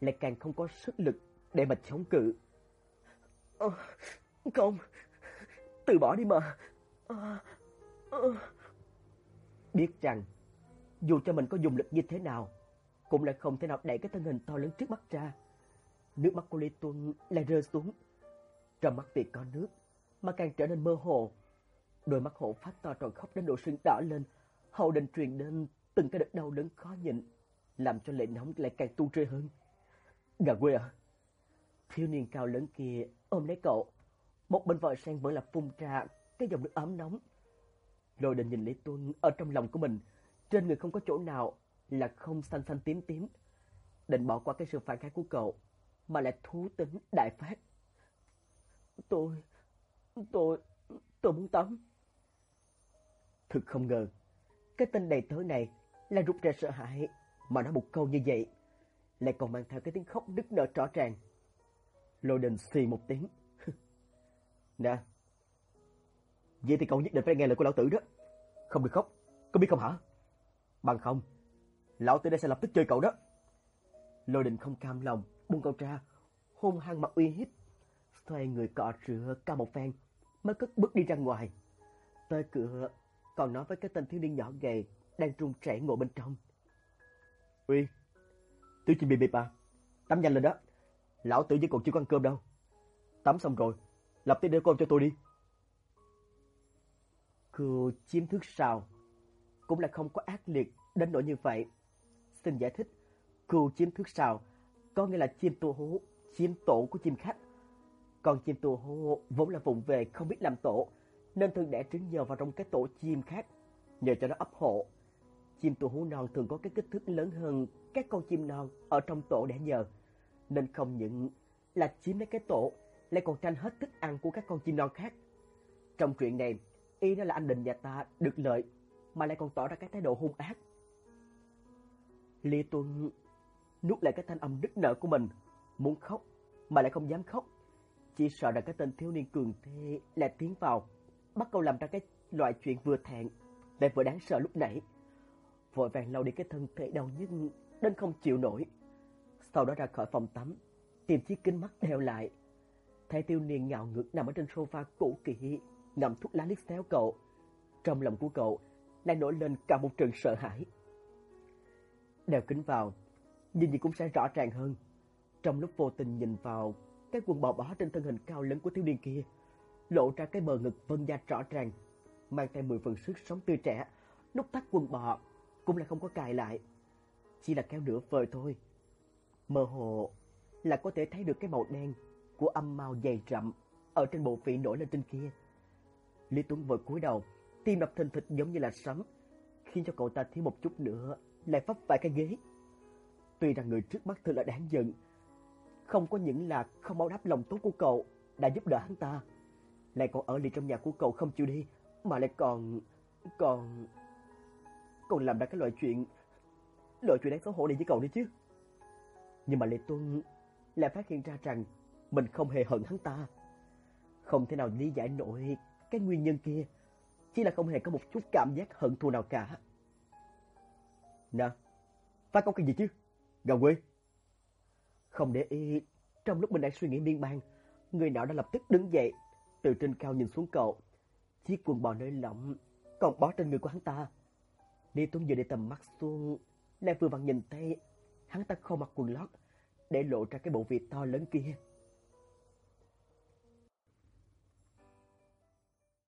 lại càng không có sức lực để mà chống cự. À, không, từ bỏ đi mà. À, à. Biết rằng, dù cho mình có dùng lực như thế nào, cũng lại không thể nào đẩy cái thân hình to lớn trước mắt ra. Nước mắt của Lê Tuân lại rơi xuống. Trong mắt vì có nước, mà càng trở nên mơ hồ. Đôi mắt hộ phát to tròn khóc đến độ sưng đỏ lên, hậu đình truyền đến từng cái đợt đau đớn khó nhịn, làm cho lệ nóng lại càng tu trê hơn. Gà quê à? Thiếu niên cao lớn kia ôm lấy cậu, một bên vòi sen vẫn là phun ra cái dòng nước ấm nóng. Rồi định nhìn Lý Tuân ở trong lòng của mình, trên người không có chỗ nào là không xanh xanh tím tím. Định bỏ qua cái sự phản kháng của cậu, mà lại thú tính đại phát. Tôi, tôi, tôi muốn tắm. Thực không ngờ, cái tên đầy tớ này là rụt rè sợ hãi mà nói một câu như vậy, lại còn mang theo cái tiếng khóc nức nở rõ ràng. Lôi đình xì một tiếng. Nè, vậy thì cậu nhất định phải nghe lời của lão tử đó. Không được khóc, có biết không hả? Bằng không, lão tử đây sẽ lập tức chơi cậu đó. Lôi đình không cam lòng, buông cậu ra, hôn hăng mặt uy hiếp. Xoay người cọ rửa cao một phen, mới cất bước đi ra ngoài. Tới cửa, còn nói với cái tên thiếu niên nhỏ gầy đang run rẩy ngồi bên trong. Uy, tứ chi bì bịp à, tắm nhanh lên đó. Lão tử vẫn còn chưa có ăn cơm đâu. Tắm xong rồi, lập tức để cơm cho tôi đi. Cô chiếm thức sao? Cũng là không có ác liệt đến nỗi như vậy. Xin giải thích, cô chiếm thức sao có nghĩa là chim tu hú, chim tổ của chim khách. Còn chim tù hú vốn là vùng về không biết làm tổ, nên thường đẻ trứng nhờ vào trong cái tổ chim khác, nhờ cho nó ấp hộ. Chim tù hú non thường có cái kích thước lớn hơn các con chim non ở trong tổ đẻ nhờ, nên không những là chiếm lấy cái tổ, lại còn tranh hết thức ăn của các con chim non khác. Trong chuyện này, y nó là anh định nhà ta được lợi, mà lại còn tỏ ra cái thái độ hung ác. Lê Tuân nuốt lại cái thanh âm đứt nở của mình, muốn khóc mà lại không dám khóc, chỉ sợ rằng cái tên thiếu niên cường thế lại tiến vào, bắt cậu làm ra cái loại chuyện vừa thẹn lại vừa đáng sợ lúc nãy. Vội vàng lau đi cái thân thể đau nhức đến không chịu nổi. Sau đó ra khỏi phòng tắm, tìm chiếc kính mắt đeo lại. Thấy tiêu niên ngạo ngược nằm ở trên sofa cũ kỹ, ngậm thuốc lá liếc xéo cậu. Trong lòng của cậu lại nổi lên cả một trận sợ hãi. Đeo kính vào, nhìn gì cũng sẽ rõ ràng hơn. Trong lúc vô tình nhìn vào cái quần bò bó trên thân hình cao lớn của thiếu niên kia, lộ ra cái bờ ngực vân da rõ ràng, mang theo mười phần sức sống tươi trẻ, nút thắt quần bò cũng là không có cài lại, chỉ là kéo nửa vời thôi. Mơ hồ là có thể thấy được cái màu đen của âm mao dày rậm ở trên bộ vị nổi lên trên kia. Lý Tuấn vội cúi đầu, tim đập thình thịch giống như là sấm, khiến cho cậu ta thiếu một chút nữa lại vấp phải cái ghế. Tuy rằng người trước mắt thật là đáng giận, không có những là không báo đáp lòng tốt của cậu đã giúp đỡ hắn ta, lại còn ở lại trong nhà của cậu không chịu đi, mà lại còn còn còn làm ra cái loại chuyện loại chuyện đáng xấu hổ này với cậu nữa chứ. Nhưng mà Lê Tuân lại phát hiện ra rằng mình không hề hận hắn ta. Không thể nào lý giải nổi cái nguyên nhân kia, chỉ là không hề có một chút cảm giác hận thù nào cả. Nè, phát có cái gì chứ? Gà quê. Không để ý, trong lúc mình đang suy nghĩ miên man, người nào đã lập tức đứng dậy, từ trên cao nhìn xuống cậu. Chiếc quần bò nơi lỏng còn bó trên người của hắn ta. Đi Tuấn vừa để tầm mắt xuống, lại vừa vặn nhìn thấy hắn ta không mặc quần lót, để lộ ra cái bộ vị to lớn kia.